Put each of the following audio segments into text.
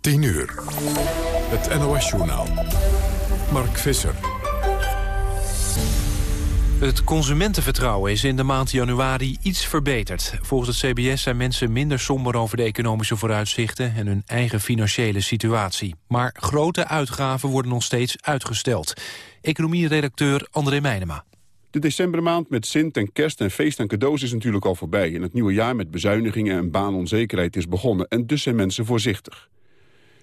10 uur. Het NOS-journaal. Mark Visser. Het consumentenvertrouwen is in de maand januari iets verbeterd. Volgens het CBS zijn mensen minder somber over de economische vooruitzichten... en hun eigen financiële situatie. Maar grote uitgaven worden nog steeds uitgesteld. Economieredacteur André Meijnema. De decembermaand met Sint en kerst en feest en cadeaus is natuurlijk al voorbij. En het nieuwe jaar met bezuinigingen en baanonzekerheid is begonnen. En dus zijn mensen voorzichtig.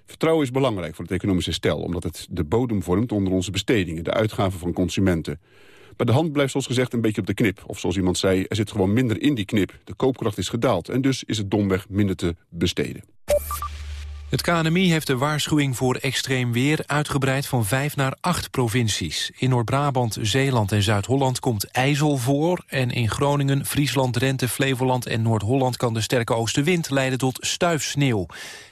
Vertrouwen is belangrijk voor het economische stel... omdat het de bodem vormt onder onze bestedingen, de uitgaven van consumenten. Maar de hand blijft zoals gezegd een beetje op de knip. Of zoals iemand zei, er zit gewoon minder in die knip. De koopkracht is gedaald en dus is het domweg minder te besteden. Het KNMI heeft de waarschuwing voor extreem weer uitgebreid van vijf naar acht provincies. In Noord-Brabant, Zeeland en Zuid-Holland komt ijzel voor... en in Groningen, Friesland, Drenthe, Flevoland en Noord-Holland... kan de sterke oostenwind leiden tot stuifsneeuw.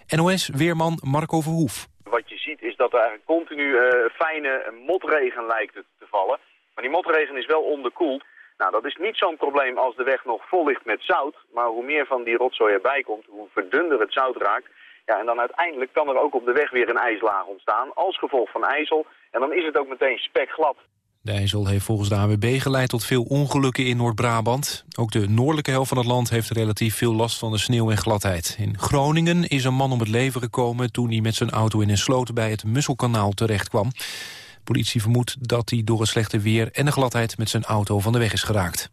NOS-weerman Marco Verhoef. Wat je ziet is dat er eigenlijk continu uh, fijne motregen lijkt te vallen. Maar die motregen is wel onderkoeld. Nou, dat is niet zo'n probleem als de weg nog vol ligt met zout. Maar hoe meer van die rotzooi erbij komt, hoe verdunder het zout raakt... Ja, en dan uiteindelijk kan er ook op de weg weer een ijslaag ontstaan als gevolg van ijzel. En dan is het ook meteen spekglad. De ijzel heeft volgens de AWB geleid tot veel ongelukken in Noord-Brabant. Ook de noordelijke helft van het land heeft relatief veel last van de sneeuw en gladheid. In Groningen is een man om het leven gekomen toen hij met zijn auto in een sloot bij het Musselkanaal terechtkwam. Politie vermoedt dat hij door het slechte weer en de gladheid met zijn auto van de weg is geraakt.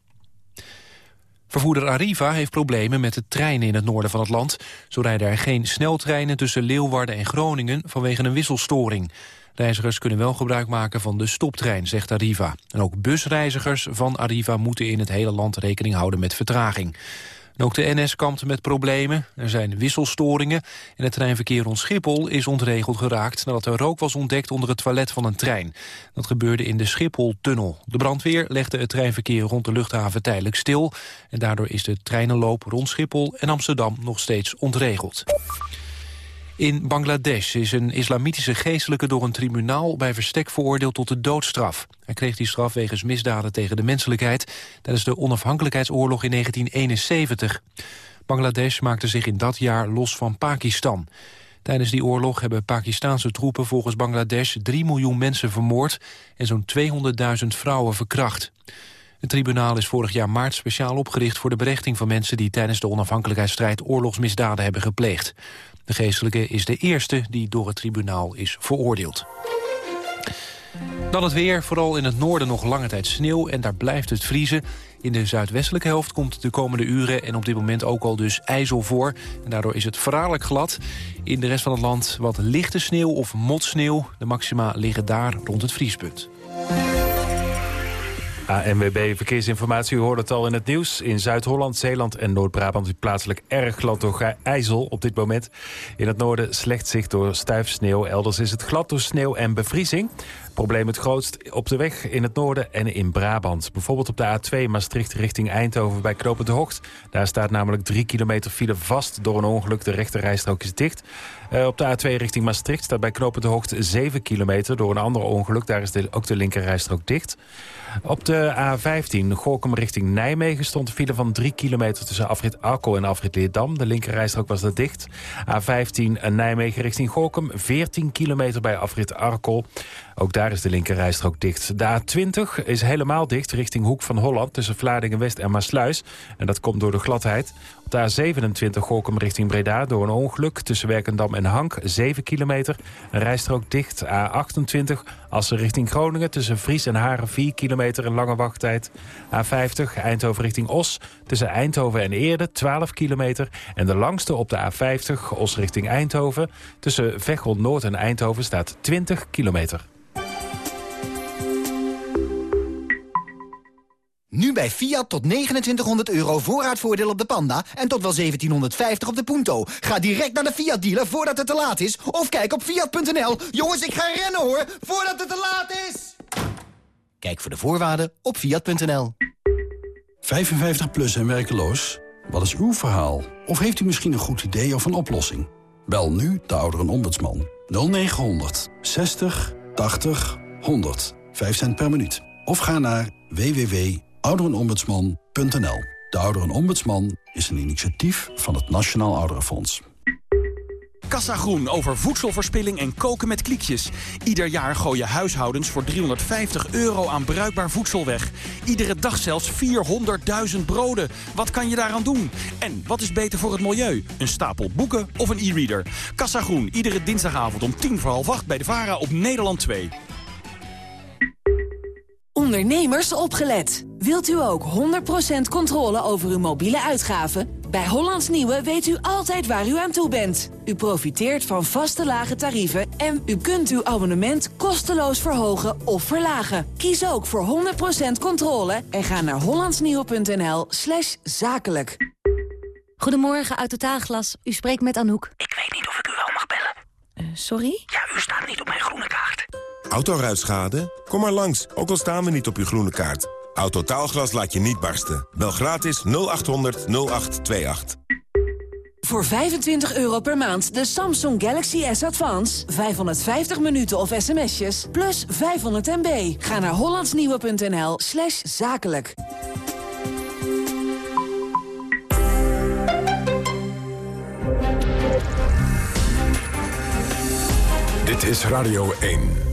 Vervoerder Arriva heeft problemen met de treinen in het noorden van het land. Zo rijden er geen sneltreinen tussen Leeuwarden en Groningen vanwege een wisselstoring. Reizigers kunnen wel gebruik maken van de stoptrein, zegt Arriva. En ook busreizigers van Arriva moeten in het hele land rekening houden met vertraging ook de NS kampt met problemen. Er zijn wisselstoringen en het treinverkeer rond Schiphol is ontregeld geraakt... nadat er rook was ontdekt onder het toilet van een trein. Dat gebeurde in de Schiphol-tunnel. De brandweer legde het treinverkeer rond de luchthaven tijdelijk stil... en daardoor is de treinenloop rond Schiphol en Amsterdam nog steeds ontregeld. In Bangladesh is een islamitische geestelijke door een tribunaal bij verstek veroordeeld tot de doodstraf. Hij kreeg die straf wegens misdaden tegen de menselijkheid tijdens de onafhankelijkheidsoorlog in 1971. Bangladesh maakte zich in dat jaar los van Pakistan. Tijdens die oorlog hebben Pakistanse troepen volgens Bangladesh 3 miljoen mensen vermoord en zo'n 200.000 vrouwen verkracht. Het tribunaal is vorig jaar maart speciaal opgericht voor de berechting van mensen die tijdens de onafhankelijkheidsstrijd oorlogsmisdaden hebben gepleegd. De geestelijke is de eerste die door het tribunaal is veroordeeld. Dan het weer, vooral in het noorden nog lange tijd sneeuw... en daar blijft het vriezen. In de zuidwestelijke helft komt de komende uren... en op dit moment ook al dus ijzel voor. En daardoor is het verraderlijk glad. In de rest van het land wat lichte sneeuw of motsneeuw. De maxima liggen daar rond het vriespunt. ANWB Verkeersinformatie, u hoort het al in het nieuws. In Zuid-Holland, Zeeland en Noord-Brabant is plaatselijk erg glad door ijzel op dit moment. In het noorden slecht zicht door stuifsneeuw. Elders is het glad door sneeuw en bevriezing. Probleem het grootst op de weg in het noorden en in Brabant. Bijvoorbeeld op de A2 Maastricht richting Eindhoven bij Knopen de Hocht. Daar staat namelijk drie kilometer file vast door een ongeluk. De rechte rijstrook is dicht. Uh, op de A2 richting Maastricht staat bij Knopen de Hocht 7 kilometer door een ander ongeluk. Daar is ook de linker rijstrook dicht. Op de A15 Gorkum richting Nijmegen stond een file van 3 kilometer tussen afrit Arkel en afrit Leerdam. De linkerrijstrook was daar dicht. A15 Nijmegen richting Gorkum 14 kilometer bij afrit Arkel. Ook daar is de linkerrijstrook dicht. De A20 is helemaal dicht richting Hoek van Holland tussen Vlaardingen-West en Maasluis. En dat komt door de gladheid. Op de A27 Gorkum richting Breda door een ongeluk tussen Werkendam en Hank 7 kilometer. Een rijstrook dicht. A28 Assen richting Groningen tussen Vries en Haren 4 kilometer een lange wachttijd. A50 Eindhoven richting Os tussen Eindhoven en Eerde 12 kilometer. En de langste op de A50 Os richting Eindhoven tussen Veghel Noord en Eindhoven staat 20 kilometer. Nu bij Fiat tot 2900 euro voorraadvoordeel op de Panda en tot wel 1750 op de Punto. Ga direct naar de Fiat dealer voordat het te laat is of kijk op fiat.nl. Jongens, ik ga rennen hoor, voordat het te laat is. Kijk voor de voorwaarden op fiat.nl. 55 plus en werkeloos? Wat is uw verhaal? Of heeft u misschien een goed idee of een oplossing? Bel nu de ouderenombudsman 0900 60 80 100. 5 cent per minuut. Of ga naar www ouderenombudsman.nl. De Ouderenombudsman is een initiatief van het Nationaal Ouderenfonds. Kassa Groen over voedselverspilling en koken met kliekjes. Ieder jaar gooien huishoudens voor 350 euro aan bruikbaar voedsel weg. Iedere dag zelfs 400.000 broden. Wat kan je daaraan doen? En wat is beter voor het milieu? Een stapel boeken of een e-reader? Kassa Groen, iedere dinsdagavond om tien voor half acht bij de VARA op Nederland 2. Ondernemers opgelet. Wilt u ook 100% controle over uw mobiele uitgaven? Bij Hollands Nieuwe weet u altijd waar u aan toe bent. U profiteert van vaste lage tarieven en u kunt uw abonnement kosteloos verhogen of verlagen. Kies ook voor 100% controle en ga naar hollandsnieuwe.nl slash zakelijk. Goedemorgen, uit Totaalglas. U spreekt met Anouk. Ik weet niet of ik u wel mag bellen. Uh, sorry? Ja, u staat niet op mijn groene kaart. Autoruitschade? Kom maar langs, ook al staan we niet op uw groene kaart. Autotaalglas laat je niet barsten. Bel gratis 0800 0828. Voor 25 euro per maand de Samsung Galaxy S Advance. 550 minuten of sms'jes, plus 500 MB. Ga naar hollandsnieuwe.nl slash zakelijk. Dit is Radio 1.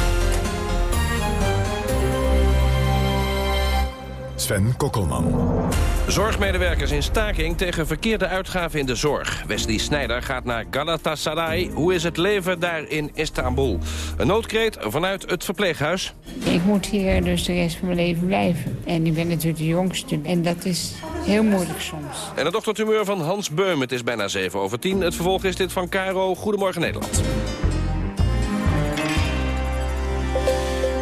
Sven Kokkelman. Zorgmedewerkers in staking tegen verkeerde uitgaven in de zorg. Wesley Snijder gaat naar Galatasaray. Hoe is het leven daar in Istanbul? Een noodkreet vanuit het verpleeghuis. Ik moet hier dus de rest van mijn leven blijven. En ik ben natuurlijk de jongste. En dat is heel moeilijk soms. En het ochtendhumeur van Hans Beum. Het is bijna 7 over 10. Het vervolg is dit van Caro. Goedemorgen Nederland.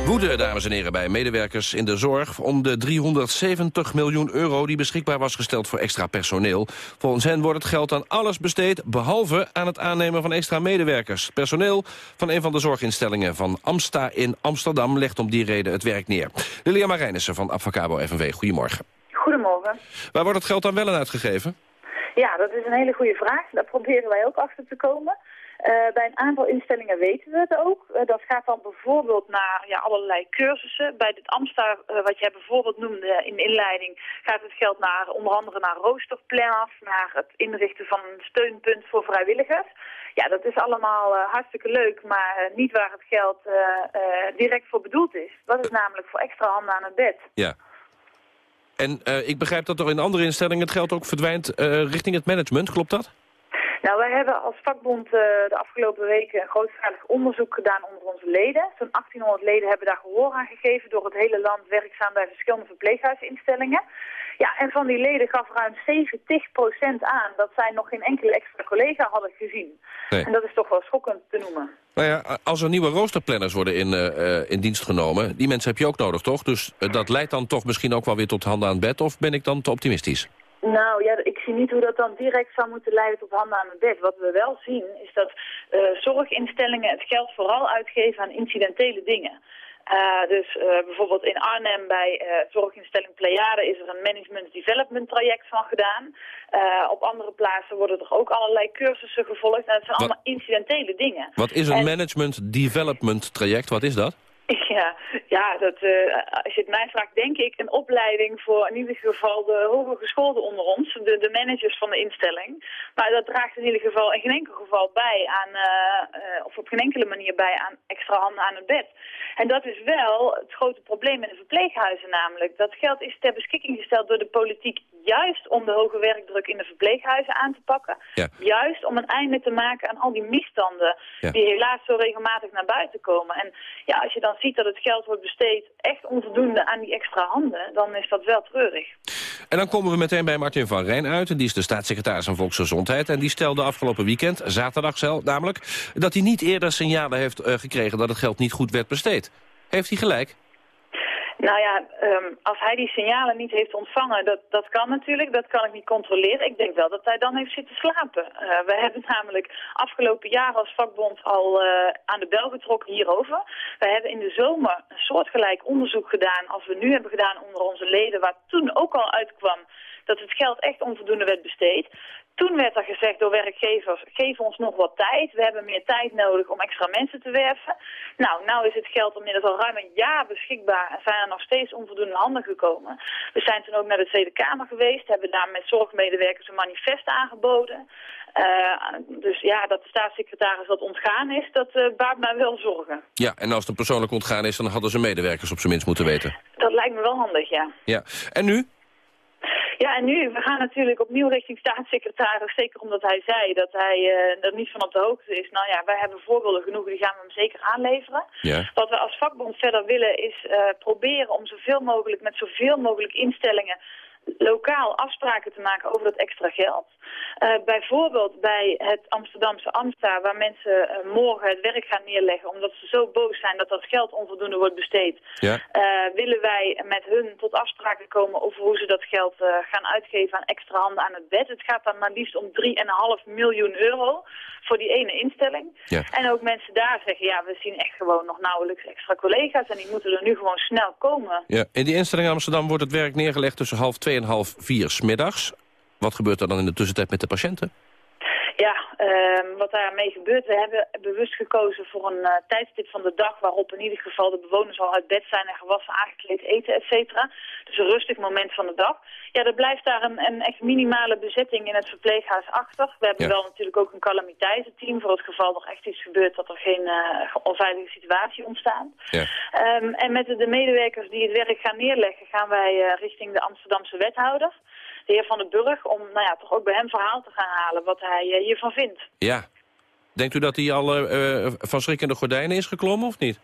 Woede, dames en heren, bij medewerkers in de zorg... om de 370 miljoen euro die beschikbaar was gesteld voor extra personeel. Volgens hen wordt het geld aan alles besteed... behalve aan het aannemen van extra medewerkers. Personeel van een van de zorginstellingen van Amsta in Amsterdam... legt om die reden het werk neer. Lilia Marijnissen van Avacabo FNW, goedemorgen. Goedemorgen. Waar wordt het geld dan wel aan uitgegeven? Ja, dat is een hele goede vraag. Daar proberen wij ook achter te komen. Uh, bij een aantal instellingen weten we het ook. Uh, dat gaat dan bijvoorbeeld naar ja, allerlei cursussen. Bij dit Amstar, uh, wat jij bijvoorbeeld noemde in de inleiding, gaat het geld naar onder andere naar roosterplanners, naar het inrichten van een steunpunt voor vrijwilligers. Ja, dat is allemaal hartstikke leuk, maar niet waar het geld direct voor bedoeld is. Dat is namelijk voor extra handen aan het bed. Ja. En ik begrijp dat er in andere instellingen het geld ook verdwijnt richting het management, klopt dat? Nou, wij hebben als vakbond uh, de afgelopen weken een grootschalig onderzoek gedaan onder onze leden. Zo'n 1800 leden hebben daar gehoor aan gegeven door het hele land werkzaam bij verschillende verpleeghuisinstellingen. Ja, en van die leden gaf ruim 70% aan dat zij nog geen enkele extra collega hadden gezien. Nee. En dat is toch wel schokkend te noemen. Nou ja, als er nieuwe roosterplanners worden in, uh, in dienst genomen, die mensen heb je ook nodig, toch? Dus uh, dat leidt dan toch misschien ook wel weer tot handen aan het bed, of ben ik dan te optimistisch? Nou ja, zie niet hoe dat dan direct zou moeten leiden tot handen aan het bed. Wat we wel zien is dat uh, zorginstellingen het geld vooral uitgeven aan incidentele dingen. Uh, dus uh, bijvoorbeeld in Arnhem bij uh, zorginstelling Pleiade is er een management development traject van gedaan. op andere plaatsen worden er ook allerlei cursussen gevolgd. En dat zijn wat, allemaal incidentele dingen. Wat is een en, management development traject? Wat is dat? Ja, ja dat, uh, als je het mij vraagt, denk ik een opleiding voor in ieder geval de hoger gescholden onder ons, de, de managers van de instelling. Maar dat draagt in ieder geval in geen enkel geval bij aan, uh, uh, of op geen enkele manier bij aan extra handen aan het bed. En dat is wel het grote probleem in de verpleeghuizen namelijk. Dat geld is ter beschikking gesteld door de politiek juist om de hoge werkdruk in de verpleeghuizen aan te pakken. Ja. Juist om een einde te maken aan al die misstanden ja. die helaas zo regelmatig naar buiten komen. En ja, als je dan ziet dat het geld wordt besteed echt onvoldoende aan die extra handen, dan is dat wel treurig. En dan komen we meteen bij Martin van Rijn uit. En die is de staatssecretaris van Volksgezondheid. En die stelde afgelopen weekend, zaterdag zelf namelijk... dat hij niet eerder signalen heeft uh, gekregen dat het geld niet goed werd besteed. Heeft hij gelijk? Nou ja, um, als hij die signalen niet heeft ontvangen, dat, dat kan natuurlijk. Dat kan ik niet controleren. Ik denk wel dat hij dan heeft zitten slapen. Uh, we hebben namelijk afgelopen jaar als vakbond al uh, aan de bel getrokken hierover. We hebben in de zomer een soortgelijk onderzoek gedaan als we nu hebben gedaan onder onze leden, waar toen ook al uitkwam dat het geld echt onvoldoende werd besteed. Toen werd er gezegd door werkgevers, geef ons nog wat tijd. We hebben meer tijd nodig om extra mensen te werven. Nou, nou is het geld inmiddels al ruim een jaar beschikbaar en zijn er nog steeds onvoldoende handen gekomen. We zijn toen ook naar de Tweede Kamer geweest, hebben daar met zorgmedewerkers een manifest aangeboden. Uh, dus ja, dat de staatssecretaris wat ontgaan is, dat uh, baart mij wel zorgen. Ja, en als het persoonlijk ontgaan is, dan hadden ze medewerkers op zijn minst moeten weten. Dat lijkt me wel handig, ja. Ja, en nu? Ja, en nu, we gaan natuurlijk opnieuw richting staatssecretaris, zeker omdat hij zei dat hij uh, er niet van op de hoogte is. Nou ja, wij hebben voorbeelden genoeg, die gaan we hem zeker aanleveren. Ja. Wat we als vakbond verder willen is uh, proberen om zoveel mogelijk met zoveel mogelijk instellingen lokaal afspraken te maken over dat extra geld. Uh, bijvoorbeeld bij het Amsterdamse Amsta, waar mensen uh, morgen het werk gaan neerleggen... omdat ze zo boos zijn dat dat geld onvoldoende wordt besteed... Ja. Uh, willen wij met hun tot afspraken komen over hoe ze dat geld gaan uitgeven aan extra handen aan het bed. Het gaat dan maar liefst om 3,5 miljoen euro voor die ene instelling. Ja. En ook mensen daar zeggen, ja, we zien echt gewoon nog nauwelijks extra collega's... en die moeten er nu gewoon snel komen. Ja. In die instelling in Amsterdam wordt het werk neergelegd tussen half twee en half smiddags. Wat gebeurt er dan in de tussentijd met de patiënten? Ja, uh, wat daarmee gebeurt, we hebben bewust gekozen voor een uh, tijdstip van de dag waarop in ieder geval de bewoners al uit bed zijn en gewassen, aangekleed eten, et cetera. Een rustig moment van de dag. Ja, er blijft daar een, een echt minimale bezetting in het verpleeghuis achter. We hebben Ja. wel natuurlijk ook een calamiteitenteam voor het geval er echt iets gebeurt dat er geen uh, onveilige situatie ontstaat. Ja. Um, en met de, de medewerkers die het werk gaan neerleggen gaan wij uh, richting de Amsterdamse wethouder de heer Van den Burg, om nou ja, toch ook bij hem verhaal te gaan halen wat hij uh, hiervan vindt. Ja. Denkt u dat hij al van schrik in de gordijnen is geklommen of niet?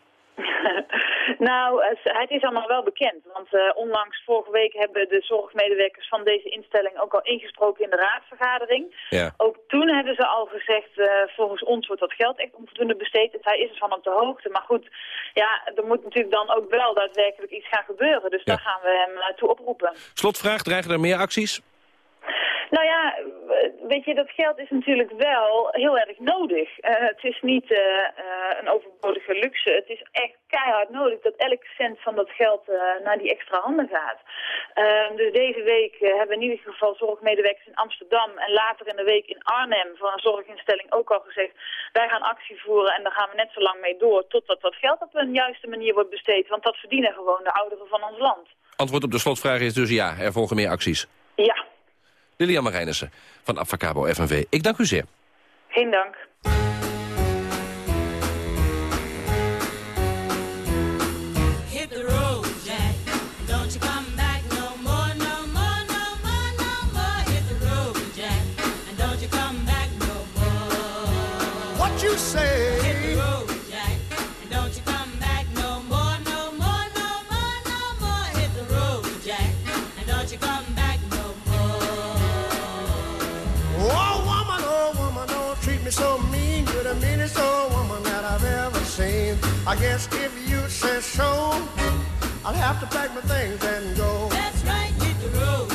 Nou, het is allemaal wel bekend. Want uh, onlangs vorige week hebben de zorgmedewerkers van deze instelling ook al ingesproken in de raadsvergadering. Ja. Ook toen hebben ze al gezegd, uh, volgens ons wordt dat geld echt onvoldoende besteed. Dus hij is ervan op de hoogte. Maar goed, ja, er moet natuurlijk dan ook wel daadwerkelijk iets gaan gebeuren. Dus Ja. daar gaan we hem uh, toe oproepen. Slotvraag, dreigen er meer acties? Nou ja, weet je, dat geld is natuurlijk wel heel erg nodig. Uh, het is niet uh, uh, een overbodige luxe. Het is echt keihard nodig dat elk cent van dat geld naar die extra handen gaat. dus deze week hebben we in ieder geval zorgmedewerkers in Amsterdam... en later in de week in Arnhem voor een zorginstelling ook al gezegd... wij gaan actie voeren en daar gaan we net zo lang mee door... totdat dat geld op een juiste manier wordt besteed. Want dat verdienen gewoon de ouderen van ons land. Antwoord op de slotvraag is dus ja, er volgen meer acties. Ja, Lilian Marijnissen van Avacabo FNV. Ik dank u zeer. geen dank. So mean. You're the meanest old woman that I've ever seen. I guess if you say so, I'll have to pack my things and go. That's right, hit the road,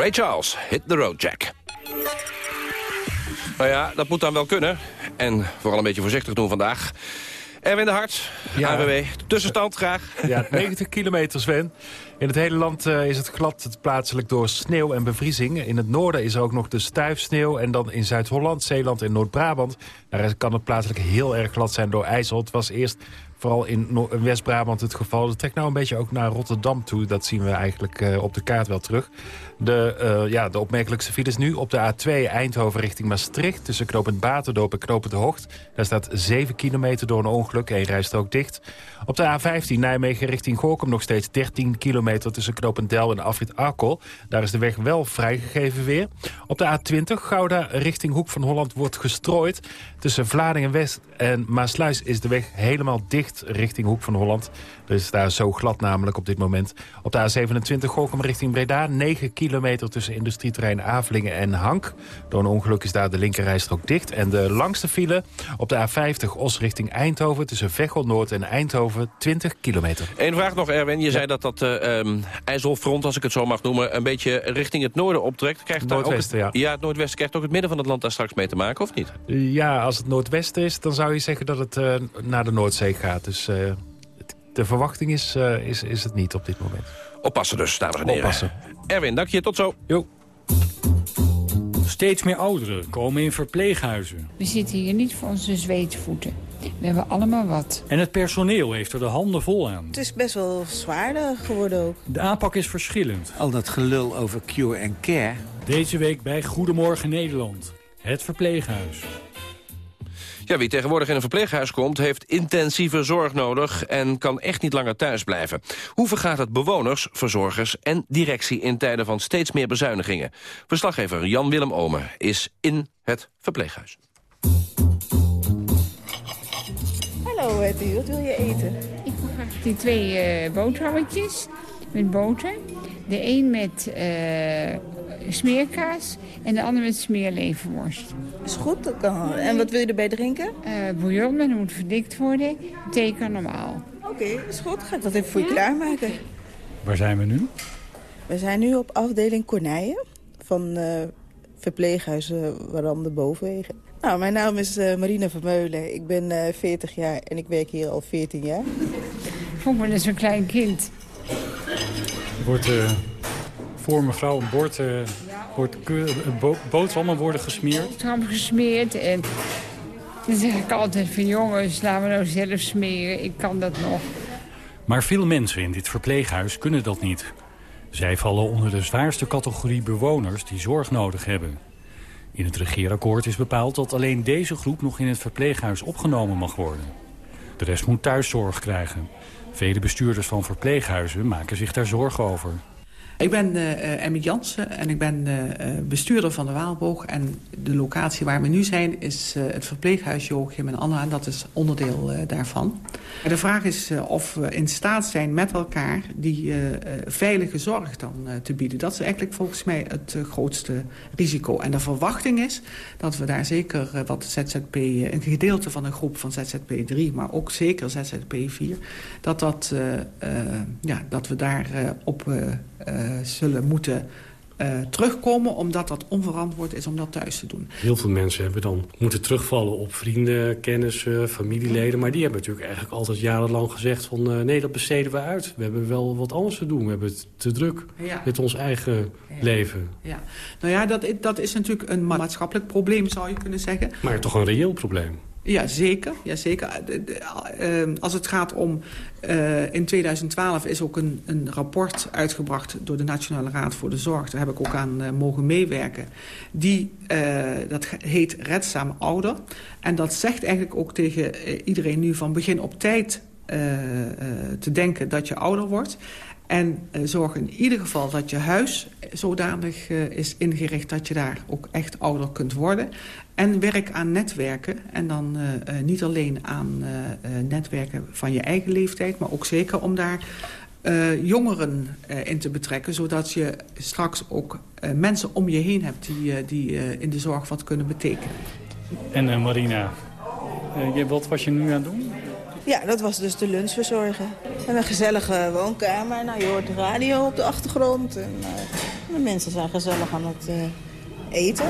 Ray Charles, Hit the Road Jack. Nou ja, dat moet dan wel kunnen. En vooral een beetje voorzichtig doen vandaag. Erwin de Hart, AWB. Tussenstand graag. Ja, 90 kilometer, Sven. In het hele land eh, is het glad het plaatselijk door sneeuw en bevriezing. In het noorden is er ook nog de stuifsneeuw. En dan in Zuid-Holland, Zeeland en Noord-Brabant... daar kan het plaatselijk heel erg glad zijn door ijzel. Het was eerst vooral in West-Brabant het geval. Het trekt nou een beetje ook naar Rotterdam toe. Dat zien we eigenlijk eh, op de kaart wel terug. De, eh, ja, de opmerkelijkste files nu op de A2 Eindhoven richting Maastricht... tussen knooppunt Baterdorp en knooppunt Hocht. Daar staat 7 kilometer door een ongeluk. Eén rijstrook dicht. Op de A15 Nijmegen richting Gorkum nog steeds 13 kilometer... tussen knooppunt Del en Afrit Arkel. Daar is de weg wel vrijgegeven weer. Op de A20 Gouda richting Hoek van Holland wordt gestrooid. Tussen Vlaardingen West en Maasluis is de weg helemaal dicht richting Hoek van Holland. Is daar zo glad namelijk op dit moment. Op de A27 Gorkum richting Breda. 9 kilometer tussen industrieterrein Avelingen en Hank. Door een ongeluk is daar de linkerrijstrook dicht. En de langste file op de A50 Os richting Eindhoven... tussen Veghel Noord en Eindhoven 20 kilometer. Eén vraag nog, Erwin. Je zei dat dat eh, ehm, IJsselfront, als ik het zo mag noemen... een beetje richting het noorden optrekt. Krijgt daar ook het, ja. het noordwesten krijgt ook het midden van het land daar straks mee te maken, of niet? Ja, als het noordwesten is, dan zou je zeggen dat het eh, naar de Noordzee gaat. Dus eh, de verwachting is, is, is het niet op dit moment. Oppassen dus, dames en heren. Oppassen. Erwin, dank je. Tot zo. Jo. Steeds meer ouderen komen in verpleeghuizen. We zitten hier niet voor onze zweetvoeten. We hebben allemaal wat. En het personeel heeft er de handen vol aan. Het is best wel zwaarder geworden ook. De aanpak is verschillend. Al dat gelul over cure en care. Deze week bij Goedemorgen Nederland. Het verpleeghuis. Ja, wie tegenwoordig in een verpleeghuis komt... heeft intensieve zorg nodig en kan echt niet langer thuis blijven. Hoe vergaat het bewoners, verzorgers en directie... in tijden van steeds meer bezuinigingen? Verslaggever Jan-Willem Omer is in het verpleeghuis. Hallo Hetty, wat wil je eten? Ik wil graag die twee eh boterhammetjes met boter. De een met eh, smeerkaas en de ander met smeerleverworst. Is goed, dat kan. En wat wil je erbij drinken? Eh bouillon, maar dat moet verdikt worden. Thee kan normaal. Oké, is goed. Ga ik dat even voor je klaarmaken. Waar zijn we nu? We zijn nu op afdeling Cornijen van eh verpleeghuizen Waram de Bovenwegen. Nou, mijn naam is eh, Marina Vermeulen. Ik ben eh 40 jaar en ik werk hier al 14 jaar. Ik voel me net zo'n klein kind. Er wordt eh, voor mevrouw een bord... wordt keur- bo boterhammen worden gesmeerd. Boterham gesmeerd en dan zeg ik altijd van jongens, laten we nou zelf smeren. Ik kan dat nog. Maar veel mensen in dit verpleeghuis kunnen dat niet. Zij vallen onder de zwaarste categorie bewoners die zorg nodig hebben. In het regeerakkoord is bepaald dat alleen deze groep nog in het verpleeghuis opgenomen mag worden. De rest moet thuiszorg krijgen. Vele bestuurders van verpleeghuizen maken zich daar zorgen over. Ik ben uh, Emmy Jansen en ik ben uh, bestuurder van de Waalboog. En de locatie waar we nu zijn is uh, het verpleeghuis Joachim en Anna. En dat is onderdeel daarvan. De vraag is of we in staat zijn met elkaar die veilige zorg dan te bieden. Dat is eigenlijk volgens mij het grootste risico. En de verwachting is dat we daar zeker wat ZZP... een gedeelte van een groep van ZZP 3, maar ook zeker ZZP 4... dat, dat, ja, dat we daar op... Uh, zullen moeten uh, terugkomen... omdat dat onverantwoord is om dat thuis te doen. Heel veel mensen hebben dan moeten terugvallen op vrienden, kennissen, familieleden... maar die hebben natuurlijk eigenlijk altijd jarenlang gezegd van... Uh, nee, dat besteden we uit. We hebben wel wat anders te doen. We hebben het te druk ja. met ons eigen ja. leven. Ja. Nou ja, dat, dat is natuurlijk een maatschappelijk probleem, zou je kunnen zeggen. Maar toch een reëel probleem. Ja, zeker. Ja, zeker. Als het gaat om... Uh, in 2012 is ook een, een rapport uitgebracht door de Nationale Raad voor de Zorg. Daar heb ik ook aan uh, mogen meewerken. Die, dat heet Redzaam Ouder. En dat zegt eigenlijk ook tegen iedereen nu van begin op tijd te denken dat je ouder wordt. En uh, zorg in ieder geval dat je huis zodanig uh, is ingericht... dat je daar ook echt ouder kunt worden. En werk aan netwerken. En dan uh, niet alleen aan netwerken van je eigen leeftijd... maar ook zeker om daar jongeren in te betrekken... zodat je straks ook mensen om je heen hebt... die, die in de zorg wat kunnen betekenen. En Marina, wat was je nu aan het doen? Ja, dat was dus de lunch verzorgen. En een gezellige woonkamer. Nou, je hoort de radio op de achtergrond. En uh, de mensen zijn gezellig aan het uh, eten.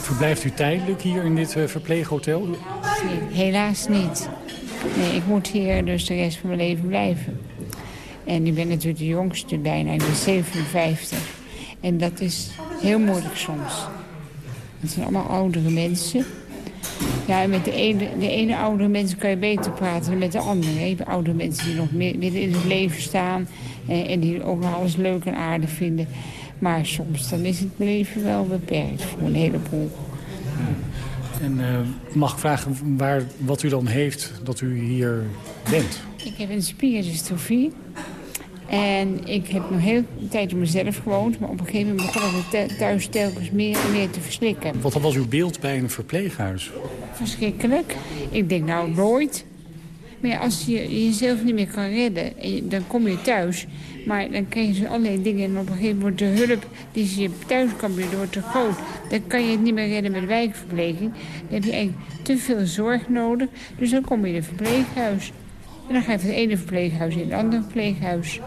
Verblijft u tijdelijk hier in dit uh, verpleeghotel? Nee, helaas niet. Nee, ik moet hier dus de rest van mijn leven blijven. En ik ben natuurlijk de jongste bijna, ik ben 57. En dat is heel moeilijk soms. Het zijn allemaal oudere mensen. Ja, met de ene, de ene oudere mensen kan je beter praten dan met de andere. hè. Oudere mensen die nog meer- midden in het leven staan... En, en die ook nog alles leuk en aardig vinden. Maar soms dan is het leven wel beperkt voor een heleboel. En eh, mag ik vragen waar, wat u dan heeft dat u hier bent? Ik heb een spierdystrofie. En ik heb nog heel een tijd op mezelf gewoond. Maar op een gegeven moment begon ik thuis telkens meer en meer te verslikken. Wat was uw beeld bij een verpleeghuis? Verschrikkelijk. Ik denk nou nooit. Maar ja, als je jezelf niet meer kan redden, dan kom je thuis. Maar dan krijg je allerlei dingen. En op een gegeven moment de hulp die ze je thuis kan bieden wordt te groot. Dan kan je het niet meer redden met wijkverpleging. Dan heb je eigenlijk te veel zorg nodig. Dus dan kom je in een verpleeghuis. En dan ga je van het ene verpleeghuis in het andere verpleeghuis.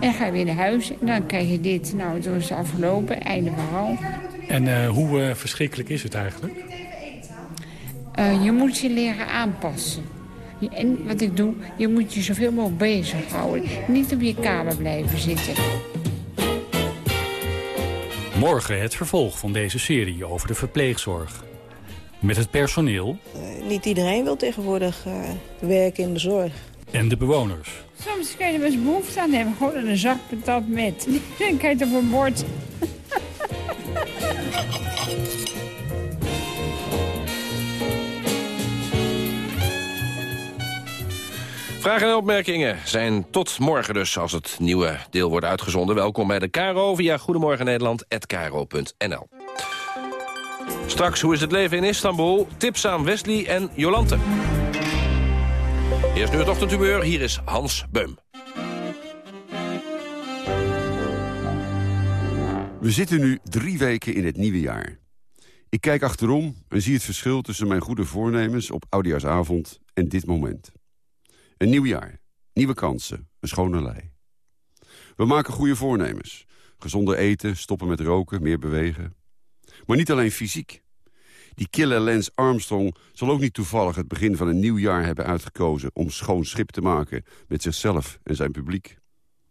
En ga je weer naar huis. En dan krijg je dit. Nou, toen is het afgelopen. Einde verhaal. En eh, hoe eh, verschrikkelijk is het eigenlijk? Eh, je moet je leren aanpassen. Je- En wat ik doe, je moet je zoveel mogelijk bezighouden. Niet op je kamer blijven zitten. Morgen het vervolg van deze serie over de verpleegzorg. Met het personeel Niet iedereen wil tegenwoordig eh, werken in de zorg. En de bewoners. Soms kan je er behoefte aan hebben. Gewoon een zak patat met. Dan kijk je op een bord. Vragen en opmerkingen zijn tot morgen dus, als het nieuwe deel wordt uitgezonden. Welkom bij de Caro via Goedemorgen Nederland@caro.nl. Straks, hoe is het leven in Istanbul? Tips aan Wesley en Jolante. Eerst nu het ochtendhumeur, hier is Hans Beum. We zitten nu drie weken in het nieuwe jaar. Ik kijk achterom en zie het verschil tussen mijn goede voornemens op Oudejaarsavond en dit moment. Een nieuw jaar, nieuwe kansen, een schone lei. We maken goede voornemens. Gezonder eten, stoppen met roken, meer bewegen. Maar niet alleen fysiek. Die kille Lance Armstrong zal ook niet toevallig het begin van een nieuw jaar hebben uitgekozen... om schoon schip te maken met zichzelf en zijn publiek.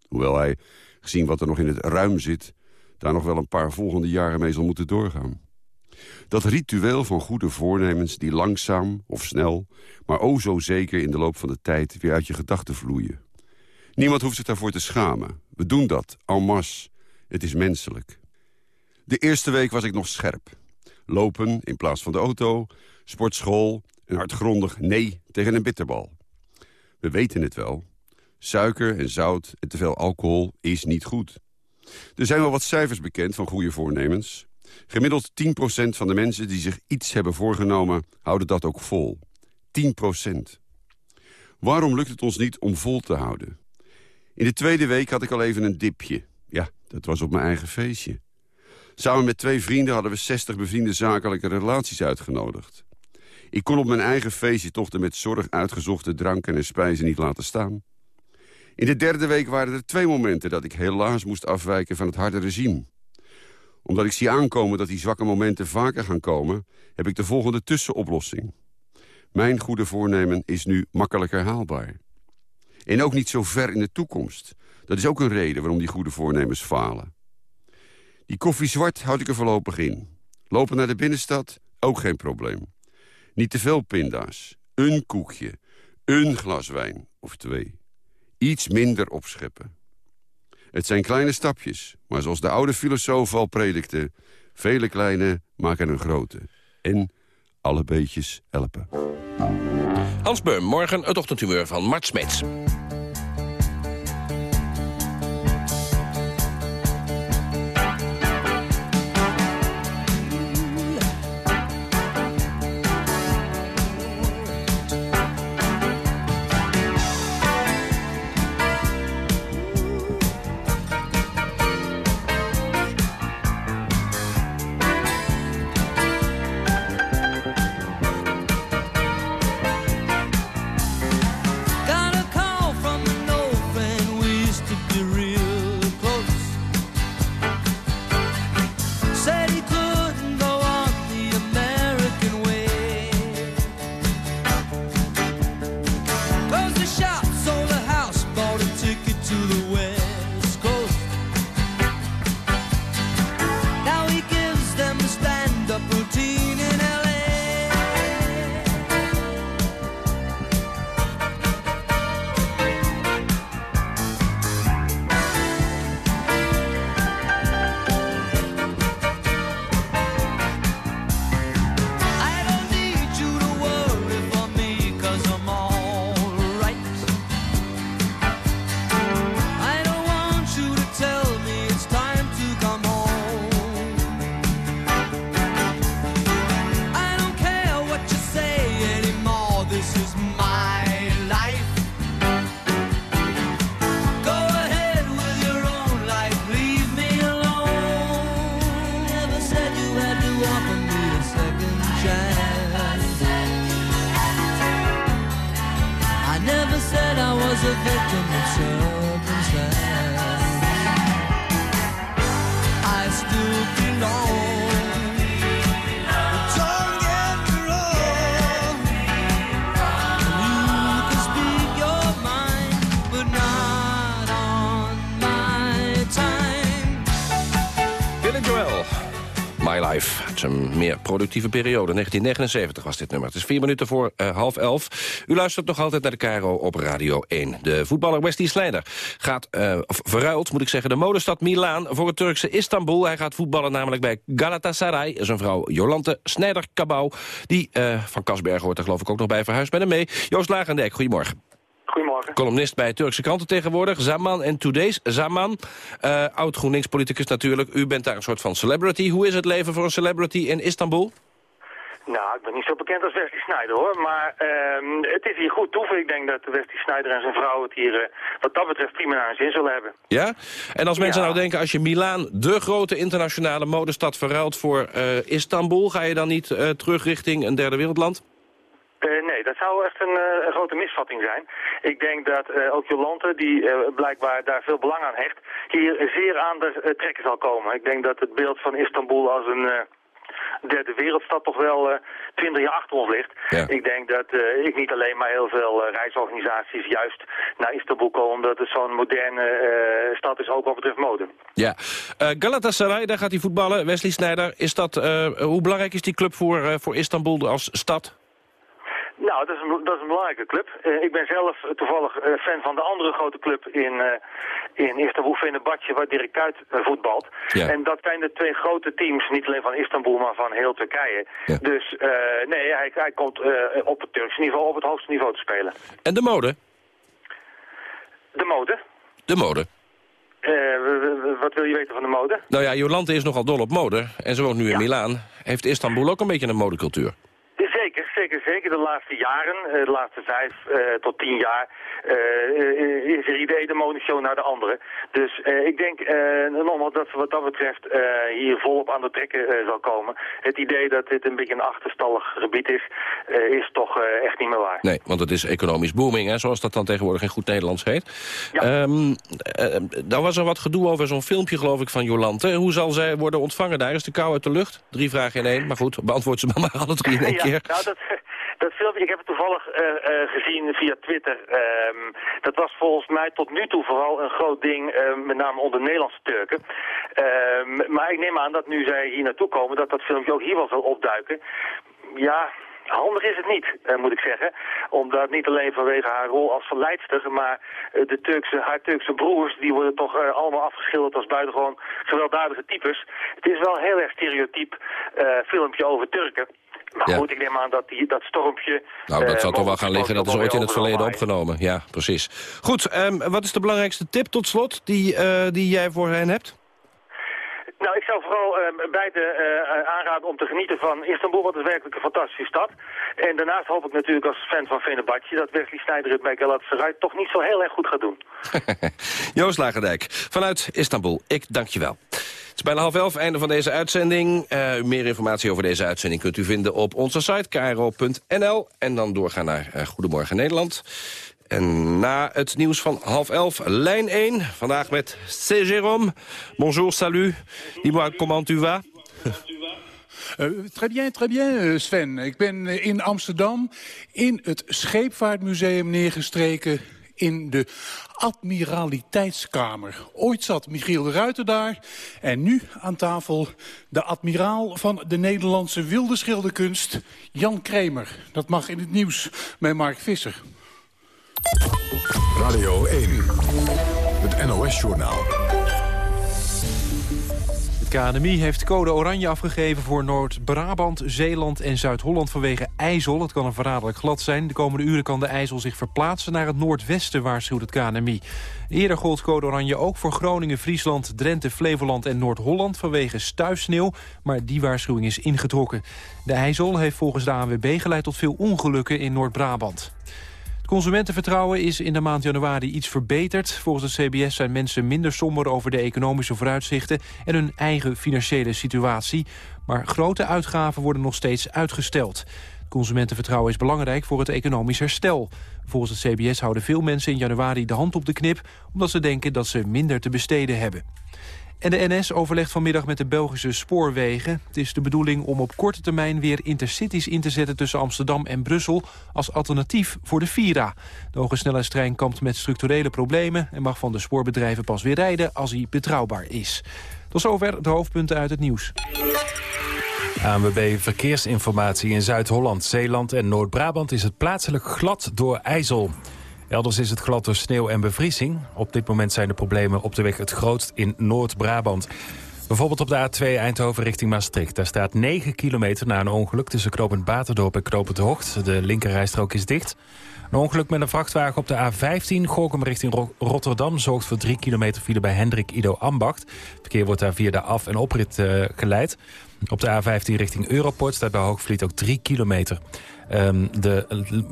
Hoewel hij, gezien wat er nog in het ruim zit... daar nog wel een paar volgende jaren mee zal moeten doorgaan. Dat ritueel van goede voornemens die langzaam of snel... maar o zo zeker in de loop van de tijd weer uit je gedachten vloeien. Niemand hoeft zich daarvoor te schamen. We doen dat, en masse. Het is menselijk. De eerste week was ik nog scherp. Lopen in plaats van de auto, sportschool... en hardgrondig nee tegen een bitterbal. We weten het wel. Suiker en zout en te veel alcohol is niet goed. Er zijn wel wat cijfers bekend van goede voornemens. Gemiddeld 10% van de mensen die zich iets hebben voorgenomen... houden dat ook vol. 10%. Waarom lukt het ons niet om vol te houden? In de tweede week had ik al even een dipje. Ja, dat was op mijn eigen feestje. Samen met twee vrienden hadden we 60 bevriende zakelijke relaties uitgenodigd. Ik kon op mijn eigen feestje toch de met zorg uitgezochte dranken en spijzen niet laten staan. In de derde week waren er twee momenten dat ik helaas moest afwijken van het harde regime. Omdat ik zie aankomen dat die zwakke momenten vaker gaan komen... heb ik de volgende tussenoplossing. Mijn goede voornemen is nu makkelijker haalbaar. En ook niet zo ver in de toekomst. Dat is ook een reden waarom die goede voornemens falen. Die koffie zwart houd ik er voorlopig in. Lopen naar de binnenstad, ook geen probleem. Niet te veel pinda's. Een koekje. Een glas wijn. Of twee. Iets minder opscheppen. Het zijn kleine stapjes, maar zoals de oude filosoof al predikte... vele kleine maken een grote. En alle beetjes helpen. Hans Beum, morgen het ochtendhumeur van Mart Smeets. Meer productieve periode. 1979 was dit nummer. Het is vier minuten voor eh, half elf. U luistert nog altijd naar de Caro op Radio 1. De voetballer Wesley Sneijder gaat, eh, of verruilt moet ik zeggen... de modestad Milaan voor het Turkse Istanbul. Hij gaat voetballen namelijk bij Galatasaray. Zijn vrouw Jolante Snijder-Kabau. Die eh, van Kasbergen hoort er geloof ik ook nog bij verhuisd met hem mee. Joost Lagendijk, goedemorgen. Goedemorgen. Columnist bij Turkse kranten tegenwoordig. Zaman en Today's. Zaman, eh, oud GroenLinks-politicus natuurlijk. U bent daar een soort van celebrity. Hoe is het leven voor een celebrity in Istanbul? Nou, ik ben niet zo bekend als Wesley Sneijder hoor, maar ehm, het is hier goed toe. Ik denk dat Wesley Sneijder en zijn vrouw het hier eh, wat dat betreft prima naar hun zin zullen hebben. Ja? En als mensen Ja. nou denken, als je Milaan, de grote internationale modestad, verruilt voor eh, Istanbul, ga je dan niet terug richting een derde wereldland? Eh, nee, dat zou echt een, eh, een grote misvatting zijn. Ik denk dat eh, ook Jolante, die blijkbaar daar veel belang aan hecht, hier zeer aan de trekken zal komen. Ik denk dat het beeld van Istanbul als een derde wereldstad toch wel twintig jaar achter ons ligt. Ik denk dat ik niet alleen maar heel veel reisorganisaties juist naar Istanbul komen, omdat het zo'n moderne stad is, ook wat betreft mode. Ja. Galatasaray, daar gaat hij voetballen. Wesley Sneijder, is dat, hoe belangrijk is die club voor, voor Istanbul als stad? Nou, dat is een, dat is een belangrijke club. Eh, ik ben zelf eh, toevallig eh, fan van de andere grote club in, eh in Istanbul, Fenerbahce, waar Dirk Kuyt voetbalt. Ja. En dat zijn de twee grote teams, niet alleen van Istanbul, maar van heel Turkije. Dus nee, hij, hij komt op het Turkse niveau, op het hoogste niveau te spelen. En de mode? De mode. De mode. Wat wil je weten van de mode? Nou ja, Jolante is nogal dol op mode. En ze woont nu in Milaan. Heeft Istanbul ook een beetje een modecultuur? Zeker. De laatste jaren, eh, de laatste vijf eh, tot tien jaar, eh, is er ieder de modeshow naar de andere. Dus ik denk nogmaals dat ze wat dat betreft hier volop aan de trekken zal komen. Het idee dat dit een beetje een achterstallig gebied is, is toch echt niet meer waar. Nee, want het is economisch booming, hè, zoals dat dan tegenwoordig in goed Nederlands heet. Ehm, eh, dan was er wat gedoe over zo'n filmpje, geloof ik, van Jolante. Hoe zal zij worden ontvangen daar? Is de kou uit de lucht? Drie vragen in één. Maar goed, beantwoord ze maar alle drie in één Ja, keer. nou, dat, dat filmpje, ik heb het toevallig eh, eh, gezien via Twitter. Ehm, dat was volgens mij tot nu toe vooral een groot ding, eh, met name onder Nederlandse Turken. Ehm, maar ik neem aan dat nu zij hier naartoe komen, dat dat filmpje ook hier wel zal opduiken. Ja, handig is het niet, moet ik zeggen. Omdat niet alleen vanwege haar rol als verleidster, maar de Turkse, haar Turkse broers, die worden toch allemaal afgeschilderd als buitengewoon gewelddadige types. Het is wel een heel erg stereotyp filmpje over Turken. Maar Ja. goed, ik neem aan dat die, dat stormpje... Nou, dat eh, zal toch wel gaan liggen. Dat is ooit in het verleden opgenomen. Ja, precies. Goed, ehm, wat is de belangrijkste tip tot slot die, eh, die jij voor hen hebt? Nou, ik zou vooral eh, beide eh, aanraden om te genieten van Istanbul, wat is werkelijk een fantastische stad. En daarnaast hoop ik natuurlijk als fan van Fenerbahce dat Wesley Sneijder het bij Galatasaray toch niet zo heel erg goed gaat doen. Joost Lagendijk, vanuit Istanbul. Ik dank je wel. Het is bijna half elf, einde van deze uitzending. Eh, meer informatie over deze uitzending kunt u vinden op onze site, kro.nl. En dan doorgaan naar eh, Goedemorgen Nederland. En na het nieuws van half elf, lijn 1. Vandaag met C. Jérôme. Bonjour, salut. Dis-moi, comment tu vas? Eh, très bien, très bien, eh, Sven. Ik ben eh, in Amsterdam in het Scheepvaartmuseum neergestreken in de Admiraliteitskamer. Ooit zat Michiel de Ruiter daar en nu aan tafel de admiraal van de Nederlandse wilde schilderkunst, Jan Kremer. Dat mag in het nieuws met Mark Visser. Radio 1, het NOS-journaal. Het KNMI heeft code oranje afgegeven voor Noord-Brabant, Zeeland en Zuid-Holland vanwege IJssel. Het kan een verraderlijk glad zijn. De komende uren kan de IJssel zich verplaatsen naar het noordwesten, waarschuwt het KNMI. Eerder gold code oranje ook voor Groningen, Friesland, Drenthe, Flevoland en Noord-Holland vanwege stuifsneeuw, maar die waarschuwing is ingetrokken. De IJssel heeft volgens de ANWB geleid tot veel ongelukken in Noord-Brabant. Consumentenvertrouwen is in de maand januari iets verbeterd. Volgens het CBS zijn mensen minder somber over de economische vooruitzichten... en hun eigen financiële situatie. Maar grote uitgaven worden nog steeds uitgesteld. Consumentenvertrouwen is belangrijk voor het economisch herstel. Volgens het CBS houden veel mensen in januari de hand op de knip... omdat ze denken dat ze minder te besteden hebben. En de NS overlegt vanmiddag met de Belgische spoorwegen. Het is de bedoeling om op korte termijn weer intercities in te zetten... tussen Amsterdam en Brussel als alternatief voor de Vira. De hoge snelheidstrein kampt met structurele problemen... en mag van de spoorbedrijven pas weer rijden als hij betrouwbaar is. Tot zover de hoofdpunten uit het nieuws. ANWB Verkeersinformatie in Zuid-Holland, Zeeland en Noord-Brabant... is het plaatselijk glad door ijzel. Elders is het glad door sneeuw en bevriezing. Op dit moment zijn de problemen op de weg het grootst in Noord-Brabant. Bijvoorbeeld op de A2 Eindhoven richting Maastricht. Daar staat 9 kilometer na een ongeluk tussen knooppunt Baterdorp en knooppunt Hocht. De linkerrijstrook is dicht. Een ongeluk met een vrachtwagen op de A15 Gorkum richting Ro- Rotterdam... zorgt voor 3 kilometer file bij Hendrik Ido Ambacht. Het verkeer wordt daar via de af- en oprit eh, geleid. Op de A15 richting Europort staat bij Hoogvliet ook 3 kilometer. Ehm, de,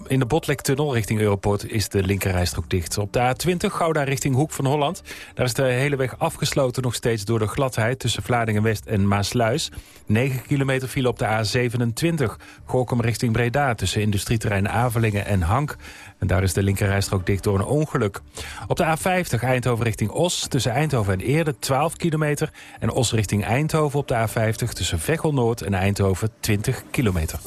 in de Botlektunnel richting Europort is de linkerrijstrook dicht. Op de A20 Gouda richting Hoek van Holland. Daar is de hele weg afgesloten nog steeds door de gladheid... tussen Vlaardingen-West en Maasluis. 9 kilometer file op de A27 Gorkum richting Breda... tussen industrieterrein Avelingen en Hank. En daar is de linkerrijstrook dicht door een ongeluk. Op de A50 Eindhoven richting Os tussen Eindhoven en Eerde 12 kilometer. En Os richting Eindhoven op de A50 tussen Veghel Noord en Eindhoven 20 kilometer.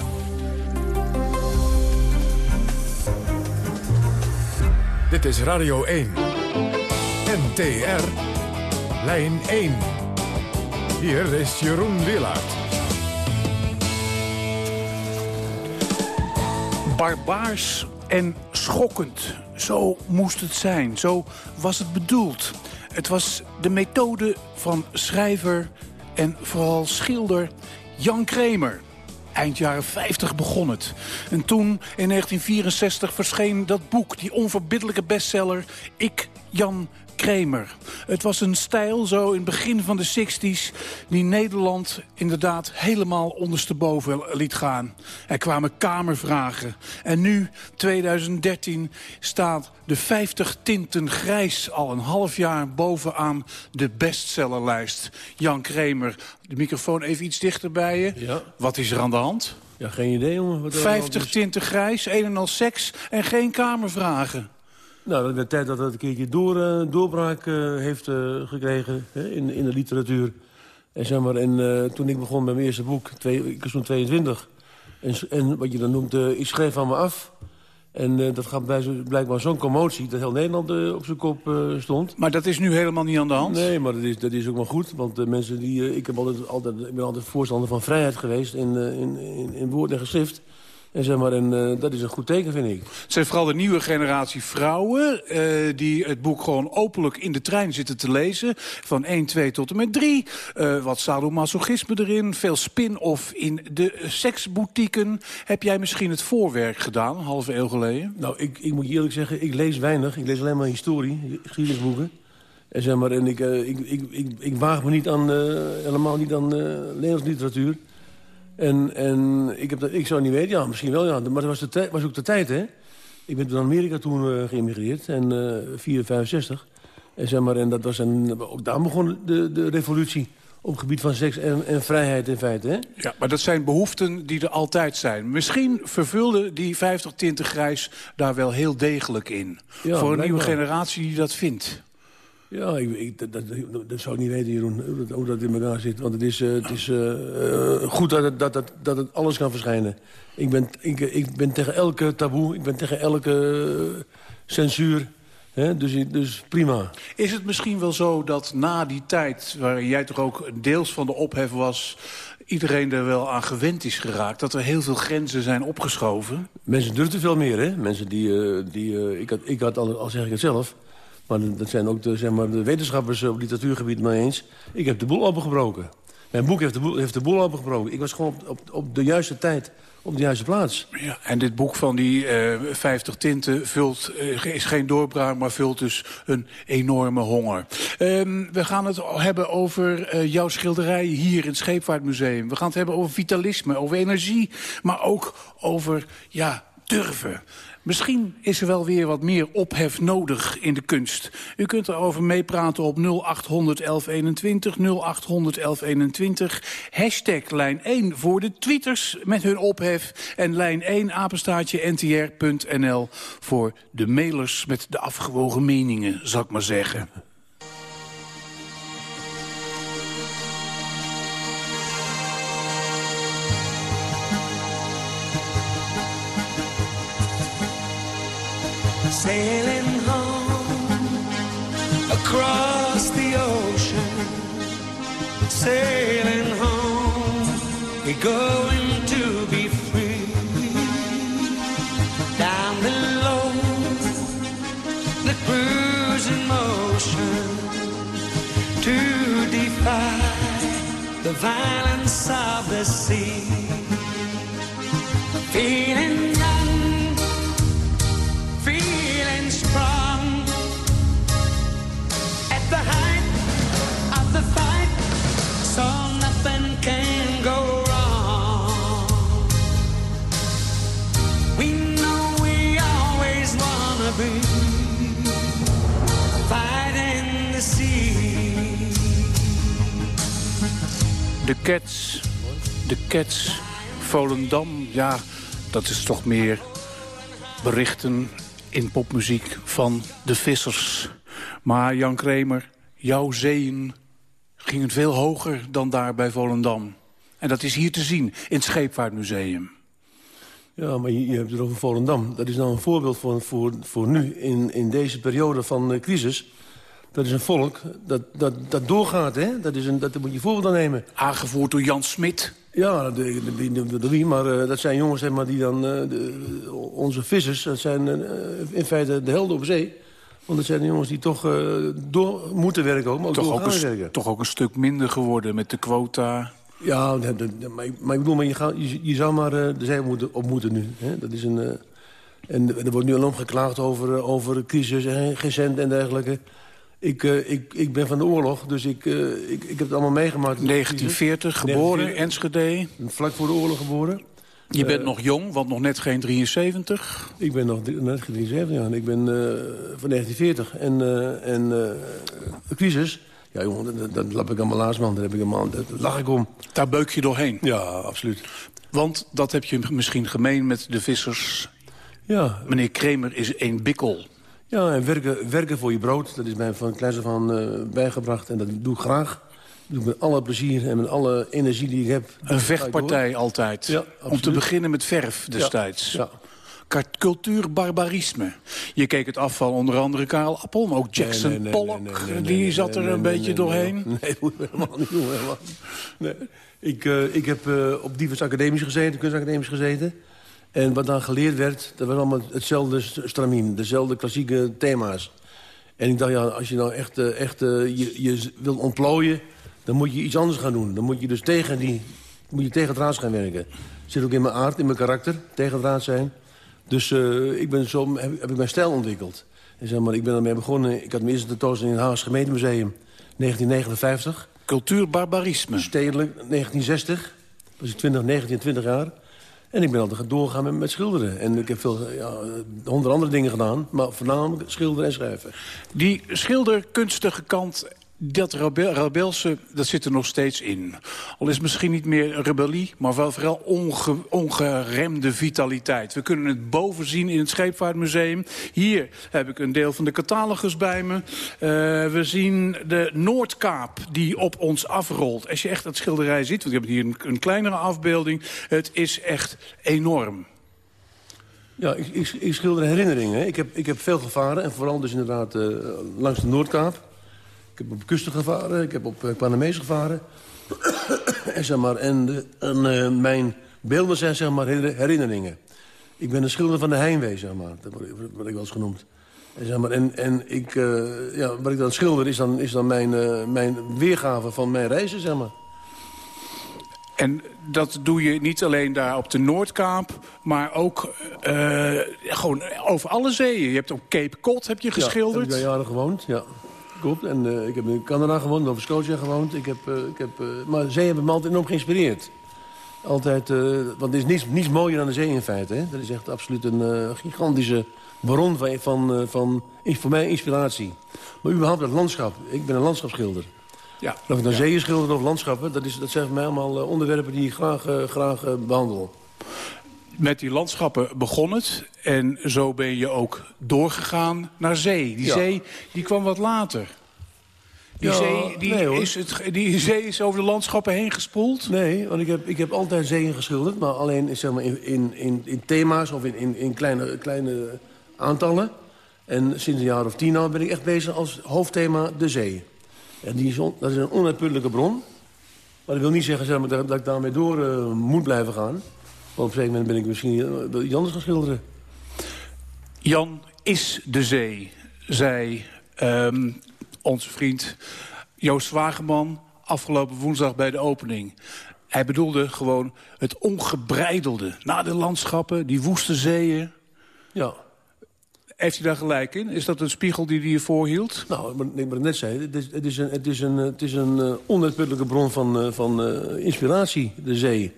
Dit is Radio 1. NTR. Lijn 1. Hier is Jeroen Willaert. Barbaars en schokkend. Zo moest het zijn. Zo was het bedoeld. Het was de methode van schrijver en vooral schilder Jan Kramer. Eind jaren 50 begon het. En toen, in 1964, verscheen dat boek, die onverbiddelijke bestseller... Ik, Jan Kramer. Het was een stijl, zo in het begin van de 60s... die Nederland inderdaad helemaal ondersteboven liet gaan. Er kwamen kamervragen. En nu, 2013, staat de 50 tinten grijs... al een half jaar bovenaan de bestsellerlijst. Jan Kramer, de microfoon even iets dichter bij je. Ja. Wat is er aan de hand? Ja, geen idee, jongen. Wat er aan de hand 50 is. tinten grijs, een en al seks en geen kamervragen. Nou, dat werd tijd dat het een keertje door, eh, doorbraak eh, heeft eh, gekregen hè, in, in de literatuur. En, zeg maar, en toen ik begon met mijn eerste boek, twee, ik was toen 22... En, en wat je dan noemt, ik schreef van me af... En dat gaat bij zo- blijkbaar zo'n commotie dat heel Nederland op zijn kop stond. Maar dat is nu helemaal niet aan de hand? Nee, maar dat is, dat is ook wel goed. Want de mensen die, ik, heb altijd, altijd, ik ben altijd voorstander van vrijheid geweest in, in, in, in woord en geschrift. En, zeg maar, en eh, dat is een goed teken, vind ik. Het zijn vooral de nieuwe generatie vrouwen... eh, die het boek gewoon openlijk in de trein zitten te lezen. Van 1, 2 tot en met 3. Eh, wat sadomasochisme erin. Veel spin-off in de seksboutieken. Heb jij misschien het voorwerk gedaan, halve eeuw geleden? Nou, ik, ik moet je eerlijk zeggen, ik lees weinig. Ik lees alleen maar historie, geschiedenisboeken. En, zeg maar, en ik, ik, ik, ik, ik waag me niet aan, helemaal niet aan literatuur. En, en ik, heb dat, ik zou niet weten, ja, misschien wel, ja. Maar dat was, de tijd- was ook de tijd, hè. Ik ben toen naar Amerika toen eh, geïmigreerd, en eh 4, 65. En, zeg maar, en dat was een, ook daar begon de, de revolutie op het gebied van seks en, en vrijheid in feite, hè. Ja, maar dat zijn behoeften die er altijd zijn. Misschien vervulde die 50 tinten grijs daar wel heel degelijk in. Ja, Voor een nieuwe generatie die dat vindt. Ja, ik, ik, dat, dat, dat zou ik niet weten, Jeroen, hoe dat, hoe dat in elkaar zit. Want het is, eh, het is eh, eh, goed dat het, dat, dat, dat het alles kan verschijnen. Ik ben, ik, ik ben tegen elke taboe, ik ben tegen elke censuur. Hè? Dus, dus prima. Is het misschien wel zo dat na die tijd, waarin jij toch ook deels van de ophef was... iedereen er wel aan gewend is geraakt, dat er heel veel grenzen zijn opgeschoven? Mensen durfden veel meer, hè? Mensen die... die ik, had, ik had, al, al zeg ik het zelf... maar dat zijn ook de, zeg maar, de wetenschappers op literatuurgebied mee eens... ik heb de boel opengebroken. Mijn boek heeft de boel, heeft de boel opengebroken. Ik was gewoon op, op, op de juiste tijd, op de juiste plaats. Ja, en dit boek van die eh 50 tinten vult, eh, is geen doorbraak, maar vult dus een enorme honger. Ehm, we gaan het hebben over eh, jouw schilderij hier in het Scheepvaartmuseum. We gaan het hebben over vitalisme, over energie, maar ook over ja, durven. Misschien is er wel weer wat meer ophef nodig in de kunst. U kunt erover meepraten op 0800 1121, 0800 1121. Hashtag lijn 1 voor de tweeters met hun ophef. En lijn 1 apenstaatje ntr.nl voor de mailers met de afgewogen meningen, zal ik maar zeggen. Sailing home across the ocean, sailing home, we're going to be free. Down below, the cruise in motion to defy the violence of the sea. Feeling De Cats, de Cats, Volendam, ja, dat is toch meer berichten in popmuziek van de vissers. Maar Jan Kramer, jouw zeeën gingen veel hoger dan daar bij Volendam. En dat is hier te zien, in het Scheepvaartmuseum. Ja, maar je, hebt het over Volendam. Dat is nou een voorbeeld voor, voor, nu, in, in deze periode van crisis. Dat is een volk dat, dat, dat doorgaat, hè? Dat, is een, dat moet je voorbeeld aan nemen. Aangevoerd door Jan Smit. Ja, de, de, de, de, de wie, maar eh, dat zijn jongens zeg maar, die dan... eh, de, onze vissers, dat zijn eh, in feite de helden op zee. Want dat zijn de jongens die toch door moeten werken ook, maar ook Toch ook, een, werken. toch ook een stuk minder geworden met de quota. Ja, de- de- de- maar, ik- maar ik bedoel, maar je, gaat, je, je zou maar de zee op moeten, op moeten nu. Hè? Dat is een, en er wordt nu al geklaagd over, over crisis en geen cent en dergelijke. Ik, eh, ik, ik ben van de oorlog, dus ik, eh, ik, ik heb het allemaal meegemaakt. 1940, geboren, Enschede. Vlak voor de oorlog geboren. Je bent Eh, nog jong, want nog net geen 73. Ik ben nog net 73 jaar. Ik ben van 1940. En, en de crisis... Ja, jongen, dat, dat lap ik allemaal laatst, man. Daar, heb ik allemaal, lach ik om. Daar beuk je doorheen. Ja, absoluut. Want dat heb je misschien gemeen met de vissers. Ja. Meneer Kremer is een bikkel. Ja, en werken, werken voor je brood, dat is mij van kleins af aan eh, bijgebracht. En dat doe ik graag. Dat doe ik met alle plezier en met alle energie die ik heb. Een vechtpartij altijd. Ja, Om te beginnen met verf destijds. Ja. Je keek het af van onder andere Karel Appel, maar ook Jackson Nee, nee, nee, Pollock. die zat er een beetje doorheen. Nee, helemaal niet. helemaal. Nee. Ik, eh, ik heb eh, op diverse academies gezeten, kunstacademies gezeten. En wat dan geleerd werd, dat was allemaal hetzelfde st- stramien. Dezelfde klassieke thema's. En ik dacht, ja, als je nou echt, eh, echt eh, je, je wil ontplooien... dan moet je iets anders gaan doen. Dan moet je dus tegen die... moet je tegen draad gaan werken. Zit ook in mijn aard, in mijn karakter, tegen draad zijn. Dus eh, ik ben zo, heb, heb ik mijn stijl ontwikkeld. En zeg maar, ik ben ermee begonnen. Ik had mijn eerste tentoonstelling in het Haagse gemeentemuseum. 1959. Cultuurbarbarisme. Stedelijk, 1960. was ik 20, 19, 20 jaar. En ik ben altijd gaan doorgaan met, schilderen. En ik heb veel, ja, honderd andere dingen gedaan. Maar voornamelijk schilderen en schrijven. Die schilderkunstige kant, dat rebel, rebelse, dat zit er nog steeds in. Al is misschien niet meer rebellie, maar wel vooral onge, ongeremde vitaliteit. We kunnen het boven zien in het Scheepvaartmuseum. Hier heb ik een deel van de catalogus bij me. Eh, we zien de Noordkaap die op ons afrolt. Als je echt dat schilderij ziet, want ik heb hier een, kleinere afbeelding. Het is echt enorm. Ja, ik, ik, ik schilder herinneringen. Ik heb, ik heb veel gevaren. En vooral dus inderdaad eh, langs de Noordkaap. Ik heb op kusten gevaren. Ik heb op uh, Panamees gevaren. en zeg maar, en, eh, mijn beelden zijn zeg maar herinner- herinneringen. Ik ben een schilder van de heimwee, zeg maar. Dat word ik, wel eens genoemd. En, zeg maar, en, en ik, eh, ja, wat ik dan schilder is dan, is dan mijn, eh, mijn weergave van mijn reizen, zeg maar. En dat doe je niet alleen daar op de Noordkaap, maar ook eh, gewoon over alle zeeën. Je hebt op Cape Cod heb je geschilderd. Ja, heb ik daar jaren gewoond, ja. Klopt. En eh, ik heb in Canada gewoond, Nova Scotia gewoond. Ik heb, eh, ik heb, eh, maar zij hebben me altijd enorm geïnspireerd. Altijd, want er is niets, niets mooier dan de zee in feite. Hè? Dat is echt absoluut een gigantische bron van, van, van voor mij inspiratie. Maar überhaupt het landschap. Ik ben een landschapsschilder. Ja. Of ik nou zeeën schilder of landschappen, dat, is, dat zijn voor mij allemaal onderwerpen die ik graag, graag eh, behandel. Met die landschappen begon het. En zo ben je ook doorgegaan naar zee. Die Ja. zee die kwam wat later. Die, Ja, zee, die, nee, is het, die zee is over de landschappen heen gespoeld? Nee, want ik heb, ik heb altijd zeeën geschilderd. Maar alleen zeg maar, in, in, in, in thema's of in, in, in kleine, kleine aantallen. En sinds een jaar of tien nou ben ik echt bezig als hoofdthema de zee. En die is on- dat is een onuitputtelijke bron. Maar dat wil niet zeggen zeg maar, dat, dat ik daarmee door eh, moet blijven gaan. Op een gegeven moment ben ik misschien iets anders gaan schilderen. Jan is de zee, zei ehm, onze vriend Joost Wageman afgelopen woensdag bij de opening. Hij bedoelde gewoon het ongebreidelde. Na de landschappen, die woeste zeeën. Ja. Heeft hij daar gelijk in? Is dat een spiegel die hij je voorhield? Nou, wat ik net zei, het is, het is een, het is een, het is een eh, onuitputtelijke bron van, eh, van eh, inspiratie, de zee.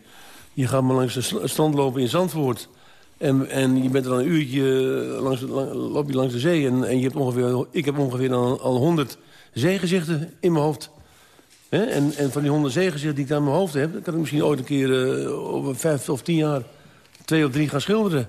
Je gaat maar langs de sl- strand lopen in Zandvoort. En, en je bent er dan een uurtje, eh, langs, lang- loop je langs de zee. En, en je hebt ongeveer, ik heb ongeveer al, al 100 zeegezichten in mijn hoofd. En, en van die 100 zeegezichten die ik daar in mijn hoofd heb... kan ik misschien ooit een keer eh, over vijf of tien jaar... twee of drie gaan schilderen.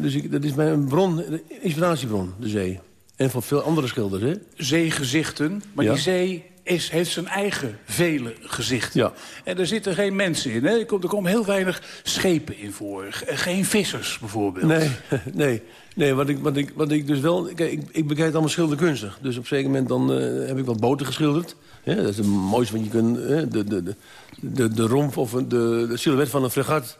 Dus ik, dat is mijn bron, inspiratiebron, de zee. En voor veel andere schilders, hè? Zeegezichten, maar Ja. die zee is, heeft zijn eigen vele gezichten. Ja. En er zitten geen mensen in. Hè? Er, komt, er komen heel weinig schepen in voor. Ge- Geen vissers bijvoorbeeld. Nee, nee. nee wat, ik, wat, ik, wat ik dus wel... Kijk, ik, ik bekijk het allemaal schilderkunstig. Dus op een zeker moment dan, eh, heb ik wat boten geschilderd. Hè, dat is het mooiste wat je kunt... hè, de, de, de, de, de romp of de, de silhouet van een fregat...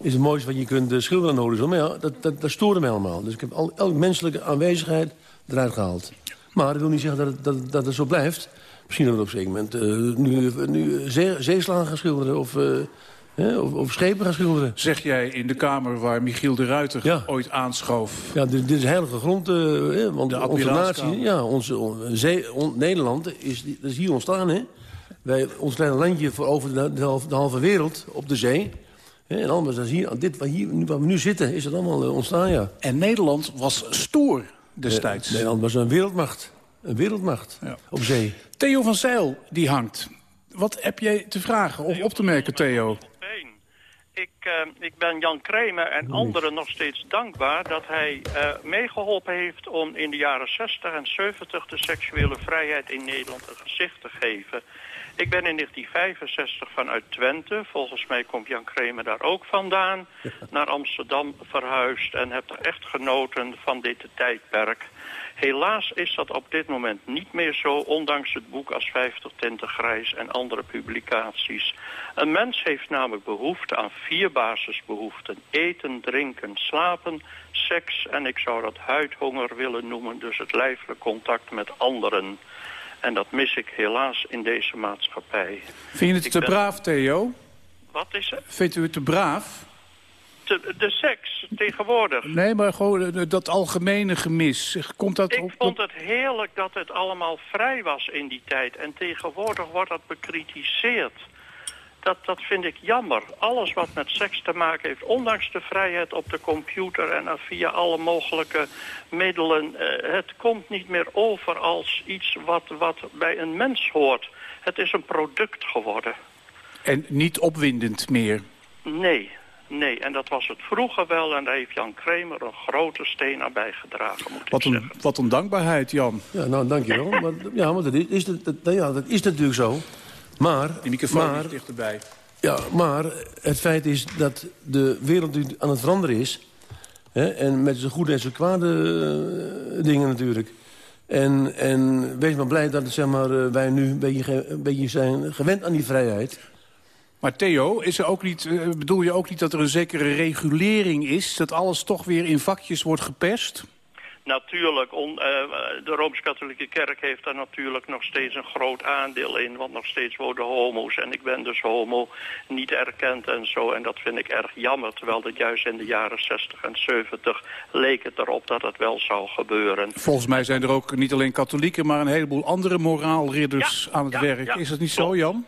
is het mooiste wat je kunt eh, schilderen aan de horizon. Maar ja, dat, dat, dat stoorde mij allemaal. Dus ik heb al, elke menselijke aanwezigheid eruit gehaald. Maar dat wil niet zeggen dat het, dat, dat het zo blijft. Misschien dat we op een zeker moment eh, nu, nu zee, zeeslagen gaan schilderen... of, eh, hè, of, of schepen gaan schilderen. Zeg jij in de kamer waar Michiel de Ruiter ooit aanschoof. Ja, dit, dit is heilige grond. eh, hè, want De onze natie, ja, onze, on- zee, on- Nederland is, dat is hier ontstaan. Hè? Wij, ons kleine landje voor over de, de, halve, de halve wereld op de zee. Hè, en dat is hier, dit waar, hier, waar we nu zitten, is dat allemaal eh, ontstaan, ja. En Nederland was stoer destijds. Eh, Nederland was een wereldmacht. Een wereldmacht op zee. Theo van Zeil, die hangt. Wat heb jij te vragen of op te merken, Theo? Ik, eh, ik ben Jan Kramer en anderen nog steeds dankbaar dat hij eh, meegeholpen heeft om in de jaren 60 en 70 de seksuele vrijheid in Nederland een gezicht te geven. Ik ben in 1965 vanuit Twente, volgens mij komt Jan Kramer daar ook vandaan, naar Amsterdam verhuisd en heb er echt genoten van dit tijdperk. Helaas is dat op dit moment niet meer zo, ondanks het boek als 50 tinten grijs en andere publicaties. Een mens heeft namelijk behoefte aan vier basisbehoeften. Eten, drinken, slapen, seks en ik zou dat huidhonger willen noemen, dus het lijfelijk contact met anderen. En dat mis ik helaas in deze maatschappij. Vind je het Ik te ben- braaf, Theo? Wat is het? Vindt u het te braaf? De, de seks tegenwoordig. Nee, maar gewoon eh, dat algemene gemis. Komt dat Ik vond het heerlijk dat het allemaal vrij was in die tijd. En tegenwoordig wordt dat bekritiseerd. Dat, dat vind ik jammer. Alles wat met seks te maken heeft, ondanks de vrijheid op de computer en via alle mogelijke middelen, eh, het komt niet meer over als iets wat, wat bij een mens hoort. Het is een product geworden. En niet opwindend meer. Nee, nee. En dat was het vroeger wel en daar heeft Jan Kramer een grote steen aan bijgedragen. Moet Wat een, wat een dankbaarheid, Jan. Ja, nou, dankjewel. maar, ja, maar dat is, is, dat, dat- ja, dat is natuurlijk zo. Maar... Die microfoon maar, dichterbij. Ja, maar het feit is dat de wereld nu aan het veranderen is. Hè, en met zijn goede en zijn kwade eh, dingen natuurlijk. En, en wees maar blij dat het, zeg maar, eh, wij nu een beetje, een beetje zijn gewend aan die vrijheid. Maar Theo, is er ook niet, eh, bedoel je ook niet dat er een zekere regulering is? Dat alles toch weer in vakjes wordt geperst? Natuurlijk, on, eh, de Rooms-Katholieke Kerk heeft daar natuurlijk nog steeds een groot aandeel in. Want nog steeds worden homo's en ik ben dus homo niet erkend en zo. En dat vind ik erg jammer, terwijl dat juist in de jaren 60 en 70 leek het erop dat het wel zou gebeuren. Volgens mij zijn er ook niet alleen katholieken... maar een heleboel andere moraalridders aan het ja, werk. ja, is dat niet zo, Jan?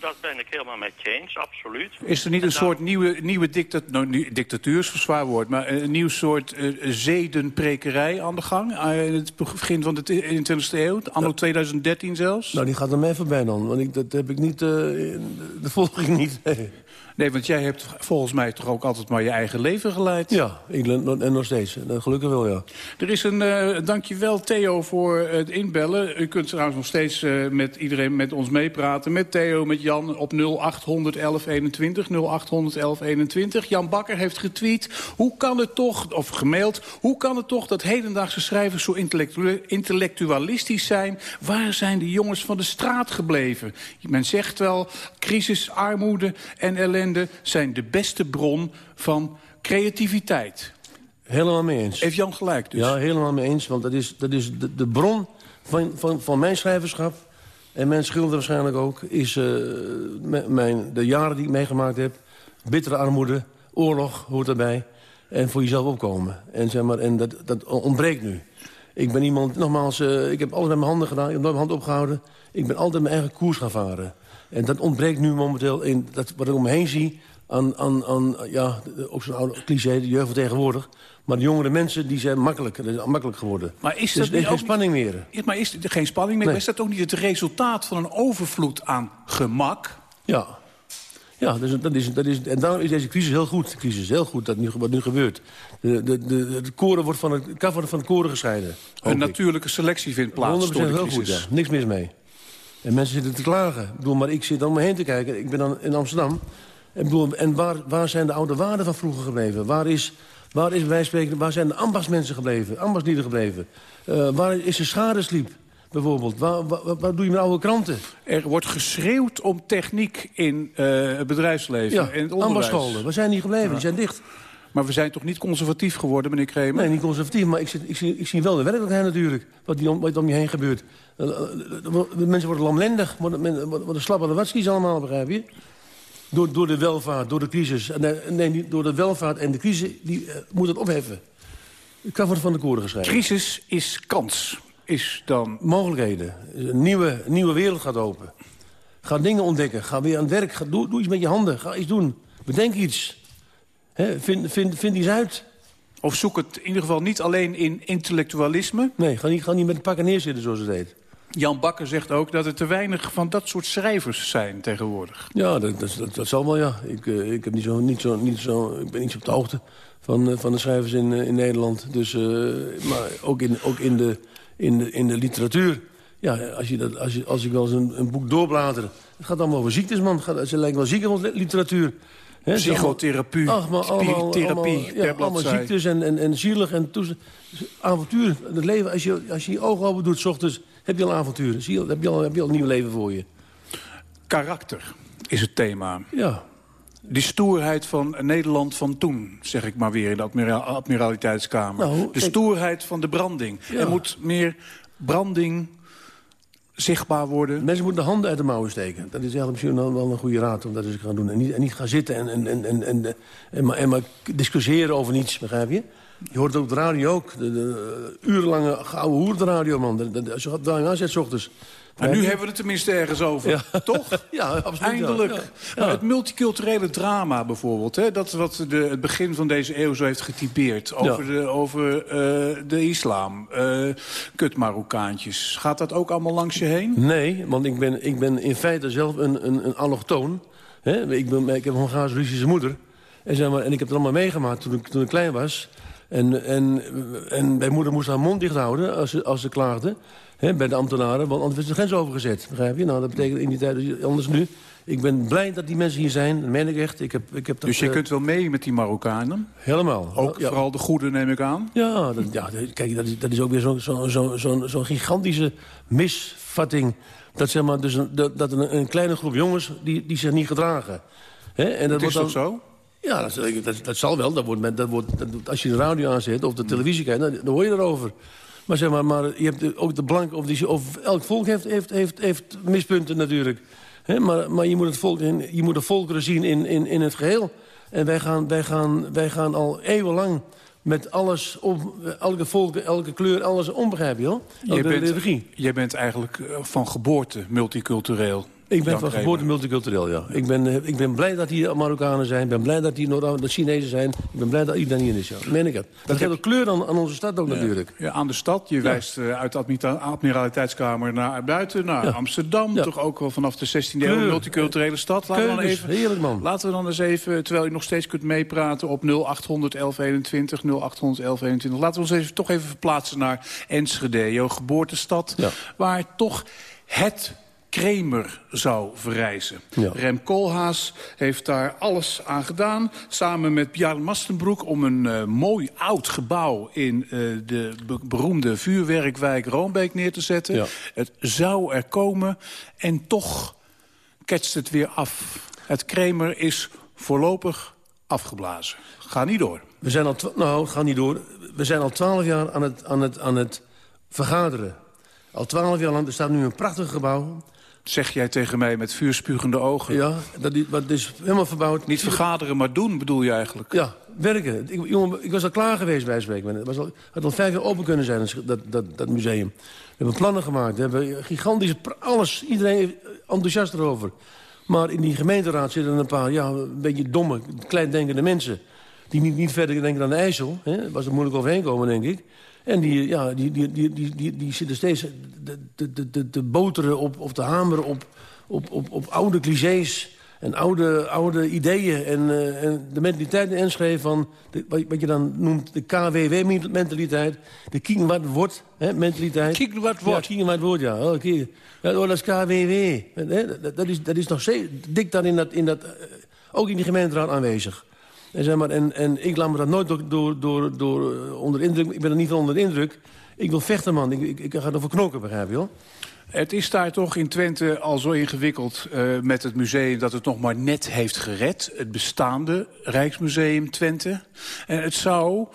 Dat ben ik helemaal met je eens, absoluut. Is er niet een soort nieuwe, nieuwe dictat nou, nu- dictatuur is een zwaar woord... maar een nieuw soort eh, zedenprekerij aan de gang... eh, in het begin van de 21e eeuw, anno 2013 zelfs? Nou, die gaat er mij voorbij dan. Want ik, dat heb ik niet... eh, dat volg ik niet. Nee, want jij hebt volgens mij toch ook altijd maar je eigen leven geleid? Ja, en nog steeds. Eh, Gelukkig wel, ja. Er is een, eh dankjewel Theo voor het inbellen. U kunt trouwens nog steeds eh, met iedereen met ons meepraten. Met Theo, met Jan op 0800 1121. 0800 1121. Jan Bakker heeft getweet. Hoe kan het toch, of gemaild, hoe kan het toch dat hedendaagse schrijvers zo intellectu- intellectualistisch zijn? Waar zijn de jongens van de straat gebleven? Men zegt wel, crisis, armoede en ellende zijn de beste bron van creativiteit. Helemaal mee eens. Heeft Jan gelijk dus? Ja, helemaal mee eens. Want dat is, dat is de, de bron van, van, van mijn schrijverschap... en mijn schilder waarschijnlijk ook... is eh, mijn, de jaren die ik meegemaakt heb. Bittere armoede, oorlog hoort erbij. En voor jezelf opkomen. En, zeg maar, en dat, dat ontbreekt nu. Ik ben iemand, nogmaals, eh, ik heb met mijn handen gedaan. Ik heb nooit mijn hand opgehouden. Ik ben altijd mijn eigen koers gaan varen. En dat ontbreekt nu momenteel in dat, wat ik om me heen zie... aan, aan, aan ja, ook zo'n oude cliché, de jeugd van tegenwoordig. Maar de jongere mensen die zijn is makkelijk geworden. Maar is Dus dat er is geen spanning meer. Ja, maar is er geen spanning meer? Nee. Maar is dat ook niet het resultaat van een overvloed aan gemak? Ja. Ja, dus dat is, dat is, en daarom is deze crisis heel goed. De crisis is heel goed, dat nu, wat nu gebeurt. De, de, de, het koren wordt van het, kaf wordt van het koren gescheiden. Een natuurlijke selectie vindt plaats 100% door de heel goed, ja. Niks mis mee. En mensen zitten te klagen. Ik bedoel, maar ik zit om me heen te kijken. Ik ben dan in Amsterdam. En, bedoel, en waar, waar zijn de oude waarden van vroeger gebleven? Waar, is, waar, is, wij spreken, waar zijn de ambachtsmensen gebleven? Ambachtslieden gebleven? Eh, waar is de schadesliep, bijvoorbeeld? Waar, waar, waar doe je met oude kranten? Er wordt geschreeuwd om techniek in eh, het bedrijfsleven Ja, en het onderwijs. Waar zijn die gebleven? Die zijn dicht. Maar we zijn toch niet conservatief geworden, meneer Kremer? Nee, niet conservatief, maar ik, zit, ik, zie, ik zie wel de werkelijkheid natuurlijk. Wat, die om, wat om je heen gebeurt. Eh, eh, mensen worden lamlendig, worden, worden, slap aan de allemaal, begrijp je? Door, door de welvaart, door de crisis. Eh, Nee, door de welvaart en de crisis, die eh, moet het opheffen. Ik kan van de koren geschreven. Crisis is kans, is dan... Mogelijkheden. Een nieuwe, nieuwe wereld gaat open. Ga dingen ontdekken, ga weer aan het werk. Ga, doe, iets met je handen, ga iets doen. Bedenk iets. Vind, vind, vind iets uit. Of zoek het in ieder geval niet alleen in intellectualisme. Nee, ga niet, ga niet met pakken neerzitten zoals het heet. Jan Bakker zegt ook dat er te weinig van dat soort schrijvers zijn tegenwoordig. Ja, dat, dat, dat, zal wel, ja. Ik, eh, ik, heb niet zo, niet zo, niet zo, ik ben niet zo op de hoogte van, eh, van de schrijvers in, eh, in Nederland. Dus, maar ook, in, ook in, de, in, de, in de literatuur. Ja, als, je dat, als, je, als ik wel eens een, een boek doorblader... Het gaat allemaal over ziektes, man. Gaat, ze lijken wel van literatuur. Psychotherapie, Ach, maar allemaal, therapie allemaal, ja, ziektes en, en, en zielig en avontuur. Het leven, als je, als je je ogen open doet, s ochtends, heb je al avonturen. Zie je, heb, je al, heb je al een nieuw leven voor je. Karakter is het thema. Ja. De stoerheid van Nederland van toen, zeg ik maar weer in de admira- admiraliteitskamer. Nou, de stoerheid van de branding. Ja. Er moet meer branding zichtbaar worden. Mensen moeten de handen uit de mouwen steken. Dat is eigenlijk misschien wel wel een goede raad om dat eens te gaan doen. En niet, en niet gaan zitten en, en, en, en, en, en, maar, en maar discussiëren over niets, begrijp je? Je hoort op de radio ook. De, de, urenlange gouden hoer op de radio, man. Als je gaat aanzet, s ochtends. En nu hebben we het tenminste ergens over, toch? Ja, absoluut. Eindelijk. Ja. Maar Ja. het multiculturele drama bijvoorbeeld, hè, dat wat de, het begin van deze eeuw zo heeft getypeerd. Over, de, over eh, de islam, eh kut Marokkaantjes. Gaat dat ook allemaal langs je heen? Nee, want ik ben, ik ben in feite zelf een, een, een allochtoon. Hè? Ik, ben, ik heb een Hongaars-Russische moeder. En, zeg maar, en ik heb het allemaal meegemaakt toen ik, toen ik klein was. En, en, en mijn moeder moest haar mond dicht houden als ze, als ze klaagde. Hè, bij de ambtenaren, want anders werd de grens overgezet. Begrijp je? Nou, dat betekent in die tijd anders nu. Ik ben blij dat die mensen hier zijn. Dat meen ik echt. Ik heb, ik heb dat, Dus je eh, kunt wel mee met die Marokkanen? Helemaal. Ook Ja. vooral de goede, neem ik aan? Ja, dat, ja dat- kijk, dat is, dat is ook weer zo'n zo, zo, zo, zo'n gigantische misvatting. Dat, zeg maar, dus een, dat, dat een, een kleine groep jongens die, die zich niet gedragen. Hè? En Dat is wordt toch dan, zo? Ja, dat, dat, dat zal wel. Dat wordt, met- dat wordt, dat, als je de radio aanzet of de televisie kijkt, dan, dan hoor je erover. Maar zeg maar, maar je hebt ook de blank... Of, die, of elk volk heeft, heeft, heeft, heeft mispunten natuurlijk. Maar maar je, moet het volk, je moet de volkeren zien in, in, in het geheel. En wij gaan, wij, gaan, wij gaan al eeuwenlang met alles... Om, elke volk, elke kleur, alles onbegrijp je? Jij bent, religie. jij bent eigenlijk eh, van geboorte multicultureel. Ik ben van geboorte multicultureel, ja. Ik ben, eh, ik ben blij dat hier Marokkanen zijn. Ik ben blij dat hier Noord- dat Chinezen zijn. Ik ben blij dat iedereen hier is, ja. Meen ik het. Dat geeft een kleur aan, aan onze stad ook natuurlijk. Ja, aan de stad. Je wijst eh, uit de admira- admiraliteitskamer naar buiten, naar Ja. Amsterdam. Ja. Toch ook wel vanaf de 16e eeuw multiculturele stad. Laten we, dan even, heerlijk, man. laten we dan eens even, terwijl u nog steeds kunt meepraten op 0800 1121, 0800 1121. Laten we ons even, toch even verplaatsen naar Enschede, jouw geboortestad. Waar toch het Kremer zou verrijzen. Ja. Rem Koolhaas heeft daar alles aan gedaan. Samen met Bjarne Mastenbroek om een eh, mooi oud gebouw... in eh, de be- beroemde vuurwerkwijk Roombeek neer te zetten. Ja. Het zou er komen en toch ketst het weer af. Het Kremer is voorlopig afgeblazen. Ga niet door. We zijn al, nou, ga niet door. We zijn al twaalf jaar aan het, aan, het, aan het vergaderen. Al twaalf jaar lang, er staat nu een prachtig gebouw. Zeg jij tegen mij met vuurspugende ogen. Ja, dat is, wat is helemaal verbouwd. Niet vergaderen, maar doen bedoel je eigenlijk? Ja, werken. Ik, jongen, ik was al klaar geweest bij spreken. Het was al, had al vijf jaar open kunnen zijn, dat, dat, dat museum. We hebben plannen gemaakt. We hebben gigantische... pr- Alles. Iedereen is enthousiast erover. Maar in die gemeenteraad zitten een paar ja, een beetje domme, kleindenkende mensen... die niet, niet verder denken dan de IJssel. Hè. Daar was er moeilijk overheen komen, denk ik. En die, ja, die, die, die, die, die, die zitten steeds te, te, te, te, te boteren op, of te hameren op, op, op, op oude clichés... En oude, oude ideeën en, eh, en de mentaliteit in Enschede van... De, wat, wat je dan noemt de KWW-mentaliteit. De king wat wordt mentaliteit. King wat wordt. Ja, king wat wordt, ja. Oh, ja oh, dat is KWW. Hè, Dat, dat, is, dat is nog steeds dik daar in dat... In dat eh, ook in die gemeenteraad aanwezig. En, zeg maar, en, en ik laat me dat nooit door, door, door, door eh, onder de indruk... Ik ben er niet van onder de indruk. Ik wil vechten, man. Ik, ik, ik ga ervoor knokken, begrijp je wel? Het is daar toch in Twente al zo ingewikkeld eh, met het museum... dat het nog maar net heeft gered. Het bestaande Rijksmuseum Twente. En het zou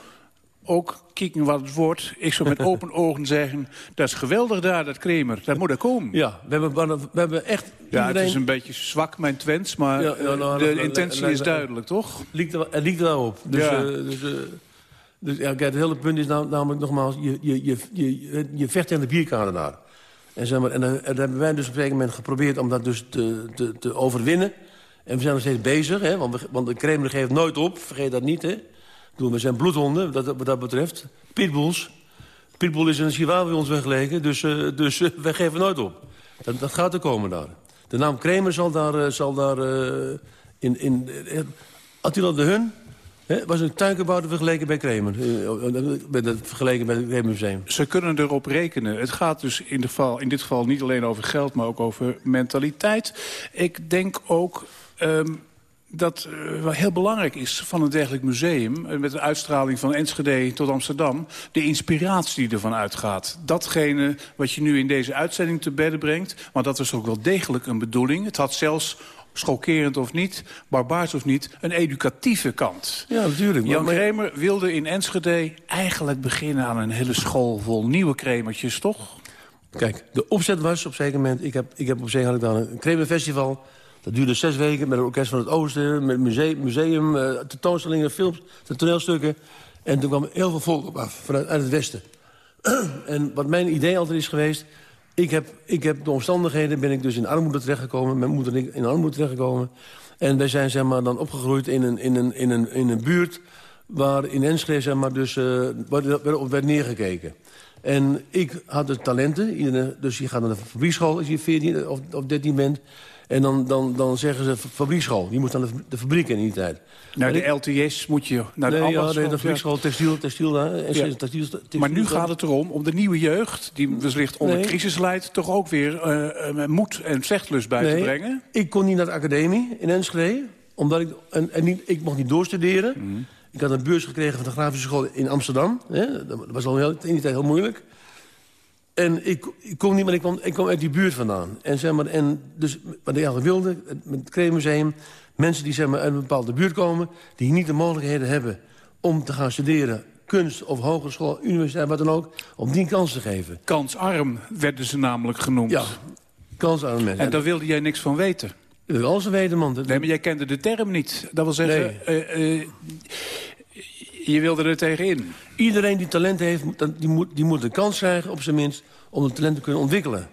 ook, kijken wat het wordt... ik zou met open ogen zeggen... dat is geweldig daar, dat Kremer. Dat moet er komen. Ja, we hebben, we hebben echt... Ja, het is een beetje zwak, mijn Twents, maar Ja, ja, nou, de le- intentie le- is duidelijk, toch? Er, het liegt er wel op. Dus, Ja. eh, dus, eh, dus ja, kijk, het hele punt is nam- namelijk nogmaals... je, je, je, je, je vecht tegen de bierkade daar. En, zeg maar, en, dan- en dat hebben wij dus op een gegeven moment geprobeerd... om dat dus te, te, te overwinnen. En we zijn nog steeds bezig, hè, want, we, want de Kremlin geeft nooit op. Vergeet dat niet, hè. We zijn bloedhonden, dat, wat dat betreft. Pitbulls. Pitbull is een chihuahua bij ons weggelegen, dus, eh, dus eh, wij geven nooit op. Dat, dat gaat er komen daar. De naam Kremer zal daar, eh, zal daar in... in Attila de Hun was een tuinkenbouwer vergeleken bij. Eh, bij dat vergeleken bij het Kremermuseum. Ze kunnen erop rekenen. Het gaat dus in, in dit geval niet alleen over geld, maar ook over mentaliteit. Ik denk ook ehm, dat wat heel belangrijk is van een dergelijk museum... eh, met de uitstraling van Enschede tot Amsterdam... de inspiratie die ervan uitgaat. Datgene wat je nu in deze uitzending te bedden brengt... maar dat is ook wel degelijk een bedoeling. Het had zelfs schokkerend of niet, barbaars of niet, een educatieve kant. Ja, natuurlijk. Jan Maar- Kremer wilde in Enschede eigenlijk beginnen aan een hele school vol nieuwe kremertjes, toch? Kijk, de opzet was op een zeker moment... Ik heb, ik heb op zee had ik dan een Kremerfestival. Dat duurde zes weken met het Orkest van het Oosten... met museum, museum eh, tentoonstellingen, films, toneelstukken. En toen kwam heel veel volk op af, vanuit uit het Westen. en wat mijn idee altijd is geweest... Ik heb, ik heb de omstandigheden, ben ik dus in armoede terechtgekomen. Mijn moeder en ik in armoede terechtgekomen. En wij zijn zeg maar, dan opgegroeid in een, in een, in een, in een buurt... waar in Enschede zeg maar, dus, eh, werd, werd, neergekeken. En ik had de talenten. Dus je gaat naar de fabriekschool als je 14 of, of 13 bent. En dan, dan, dan zeggen ze fabriekschool. Die moest naar de, de fabriek in die tijd. Naar de LTS moet je naar de nee, ja, nee, de fabriekschool, textiel, textiel, daar, Ja. textiel, textiel, textiel- Maar nu gaat het erom om de nieuwe jeugd... die wellicht onder Nee. crisis leidt... toch ook weer eh, moed en vechtlust bij te brengen. Ik kon niet naar de academie in Enschede. Omdat ik, en, en niet, ik mocht niet doorstuderen. Mhm. Ik had een beurs gekregen van de grafische school in Amsterdam. Hè? Dat was al heel, in die tijd heel moeilijk. En ik, ik kon niet, maar ik kwam, ik kwam uit die buurt vandaan. En, zeg maar, en dus wat ik eigenlijk wilde, met het Kreemuseum... mensen die zeg maar, uit een bepaalde buurt komen... die niet de mogelijkheden hebben om te gaan studeren... kunst of hogeschool, universiteit, wat dan ook... om die kans te geven. Kansarm werden ze namelijk genoemd. Ja, kans aan mensen. En daar wilde jij niks van weten. Dat wil alles weten, man. Nee, maar jij kende de term niet. Dat wil zeggen, eh, eh, je wilde er tegenin. Iedereen die talent heeft, moet- die moet, die moet een kans krijgen, op zijn minst... om het talent te kunnen ontwikkelen.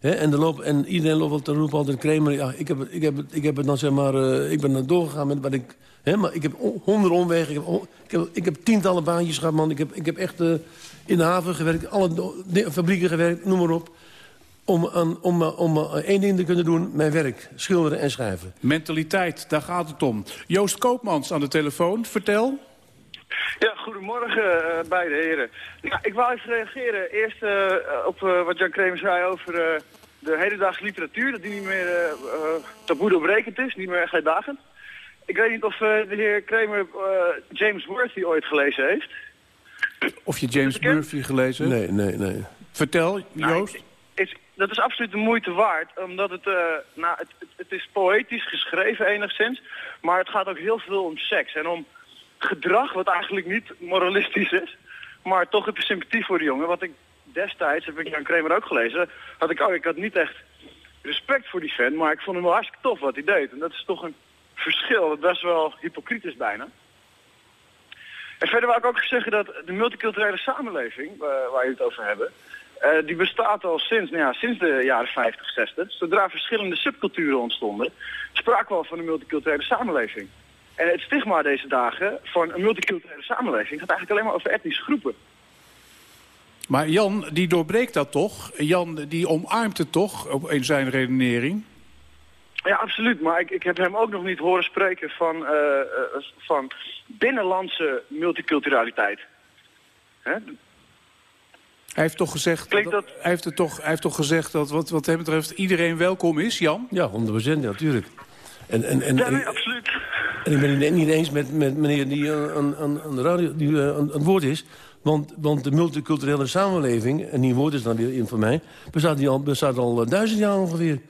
En, de loop, en iedereen loopt wel te roepen altijd Kramer. Ja, ik, heb, het- ik, heb, ik heb het dan zeg maar... eh, ik ben er doorgegaan met wat ik... Maar ik heb on- honderden omwegen. Ik heb, on- ik, heb, ik heb tientallen baantjes gehad, man. Ik heb, ik heb echt eh, in de haven gewerkt. Alle fabrieken gewerkt, noem maar op. Om, aan, om, eh, om eh, één ding te kunnen doen. Mijn werk. Schilderen en schrijven. Mentaliteit, daar gaat het om. Joost Koopmans aan de telefoon, vertel. Ja, goedemorgen eh, beide heren. Ja, ik wou even reageren. Eerst eh, op eh, wat Jan Kramer zei over eh, de hedendaagse literatuur. Dat die niet meer eh eh, taboe doorbrekend is, niet meer echt heidagend. Ik weet niet of eh, de heer Kramer eh, James Worthy ooit gelezen heeft. Of je James Murphy gelezen hebt? Nee, nee, nee. Vertel, Joost. Is, dat is absoluut de moeite waard, omdat het, eh, nou, het, het, het is poëtisch geschreven enigszins, maar het gaat ook heel veel om seks en om gedrag wat eigenlijk niet moralistisch is, maar toch heb je sympathie voor de jongen. Wat ik destijds, heb ik Jan Kramer ook gelezen, had ik, oh, ik had niet echt respect voor die fan, maar ik vond hem wel hartstikke tof wat hij deed. En dat is toch een verschil, dat best wel hypocriet is bijna. En verder wou ik ook zeggen dat de multiculturele samenleving, eh, waar jullie het over hebben, eh, die bestaat al sinds, nou ja, sinds de jaren 50, 60. Zodra verschillende subculturen ontstonden, spraken we al van een multiculturele samenleving. En het stigma deze dagen van een multiculturele samenleving gaat eigenlijk alleen maar over etnische groepen. Maar Jan, die doorbreekt dat toch? Jan, die omarmt het toch, op in zijn redenering? Ja, absoluut. Maar ik, ik heb hem ook nog niet horen spreken van, eh, eh, van binnenlandse multiculturaliteit. Hè? Hij heeft toch gezegd, dat, hij heeft het toch, hij heeft toch gezegd dat wat, wat hem betreft iedereen welkom is, Jan? Ja, 100 ja, natuurlijk. En, en, en, Ja, nee, absoluut. En ik ben het niet eens met, met meneer die eh, aan, aan, aan de radio die, eh, aan, het woord is. Want, want de multiculturele samenleving, en die woord is dan weer in van mij... bestaat, die al, bestaat al eh, duizend jaar ongeveer.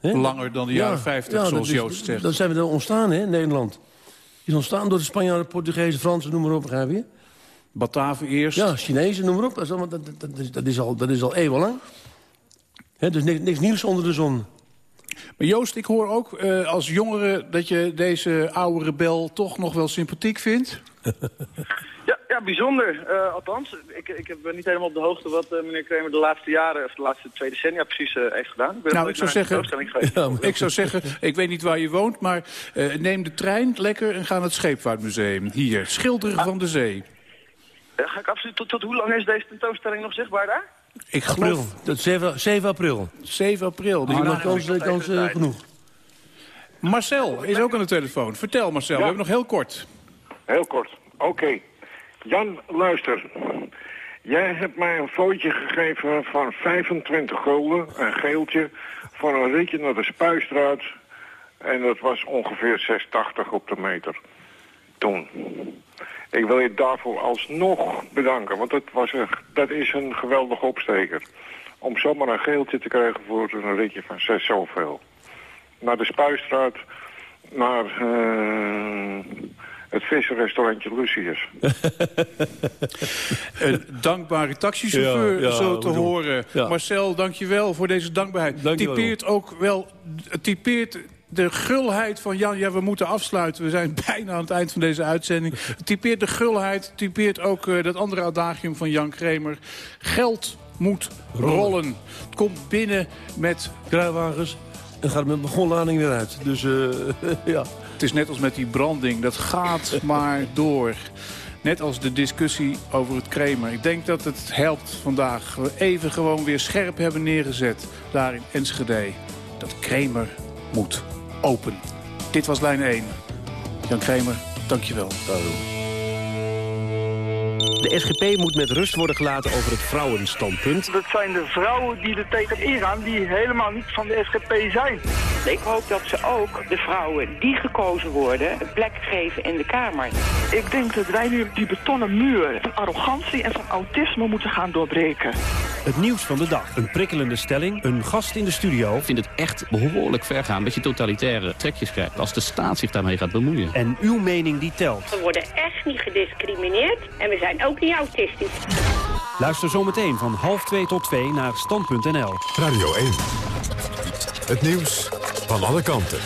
Langer dan de jaren 50, zoals dat is- Joost zegt. Dat zijn we er ontstaan, hè, in Nederland. Is ontstaan door de Spanjaarden, Portugezen, Fransen, noem maar op, begrijp je? Bataven eerst. Ja, Chinezen, noem maar op. Dat is, allemaal, dat, dat, dat is, dat is al, dat is al eeuwenlang. Dus niks, niks nieuws onder de zon. Maar Joost, ik hoor ook eh, als jongere dat je deze oude rebel toch nog wel sympathiek vindt. Ja, ja bijzonder. Eh, althans, ik, ik ben niet helemaal op de hoogte wat eh, meneer Kramer de laatste jaren, of de laatste twee decennia precies heeft gedaan. Ik ben Nou, ik zou zeggen, ik zou zeggen, ik weet niet waar je woont, maar neem de trein lekker en ga naar het Scheepvaartmuseum. Hier, schilderen van de zee. Ja, ga ik absoluut, tot, tot hoe lang is deze tentoonstelling nog zichtbaar daar? Ik April. geloof... Dat is 7, 7 april. 7 april. Dus je dan maakt kans, nog kans even eh, genoeg. Marcel is ook aan de telefoon. Vertel Marcel, we hebben nog heel kort. Heel kort. Oké. Jan, luister. Jij hebt mij een footje gegeven van 25 gulden, een geeltje, voor een ritje naar de Spuistraat. En dat was ongeveer 6,80 op de meter. Toen. Ik wil je daarvoor alsnog bedanken, want dat, was een, dat is een geweldige opsteker. Om zomaar een geeltje te krijgen voor een ritje van 6 zoveel. Naar de Spuistraat, naar eh, het vissenrestaurantje Lucius. Een dankbare taxichauffeur, Ja, ja, zo te horen. ja. Marcel, dankjewel voor deze dankbaarheid. Dankjewel, typeert ook wel, typeert de gulheid van Jan. Ja, we moeten afsluiten. We zijn bijna aan het eind van deze uitzending. Het typeert de gulheid, typeert ook eh, dat andere adagium van Jan Kremer. Geld moet rollen. Het komt binnen met... Kruiwagens en gaat met begonlading weer uit. Dus eh, ja. Het is net als met die branding. Dat gaat maar door. Net als de discussie over het Kremer. Ik denk dat het helpt vandaag. We even gewoon weer scherp hebben neergezet. Daar in Enschede. Dat Kremer moet open. Dit was lijn 1. Jan Kremer, dankjewel. De SGP moet met rust worden gelaten over het vrouwenstandpunt. Dat zijn de vrouwen die er tegen ingaan, die helemaal niet van de SGP zijn. Ik hoop dat ze ook de vrouwen die gekozen worden een plek geven in de Kamer. Ik denk dat wij nu die betonnen muur van arrogantie en van autisme moeten gaan doorbreken. Het nieuws van de dag. Een prikkelende stelling. Een gast in de studio. Ik vind het echt behoorlijk ver gaan dat je totalitaire trekjes krijgt... als de staat zich daarmee gaat bemoeien. En uw mening die telt. We worden echt niet gediscrimineerd en we zijn ook niet autistisch. Luister zometeen van half twee tot twee naar stand.nl. Radio 1. Het nieuws van alle kanten.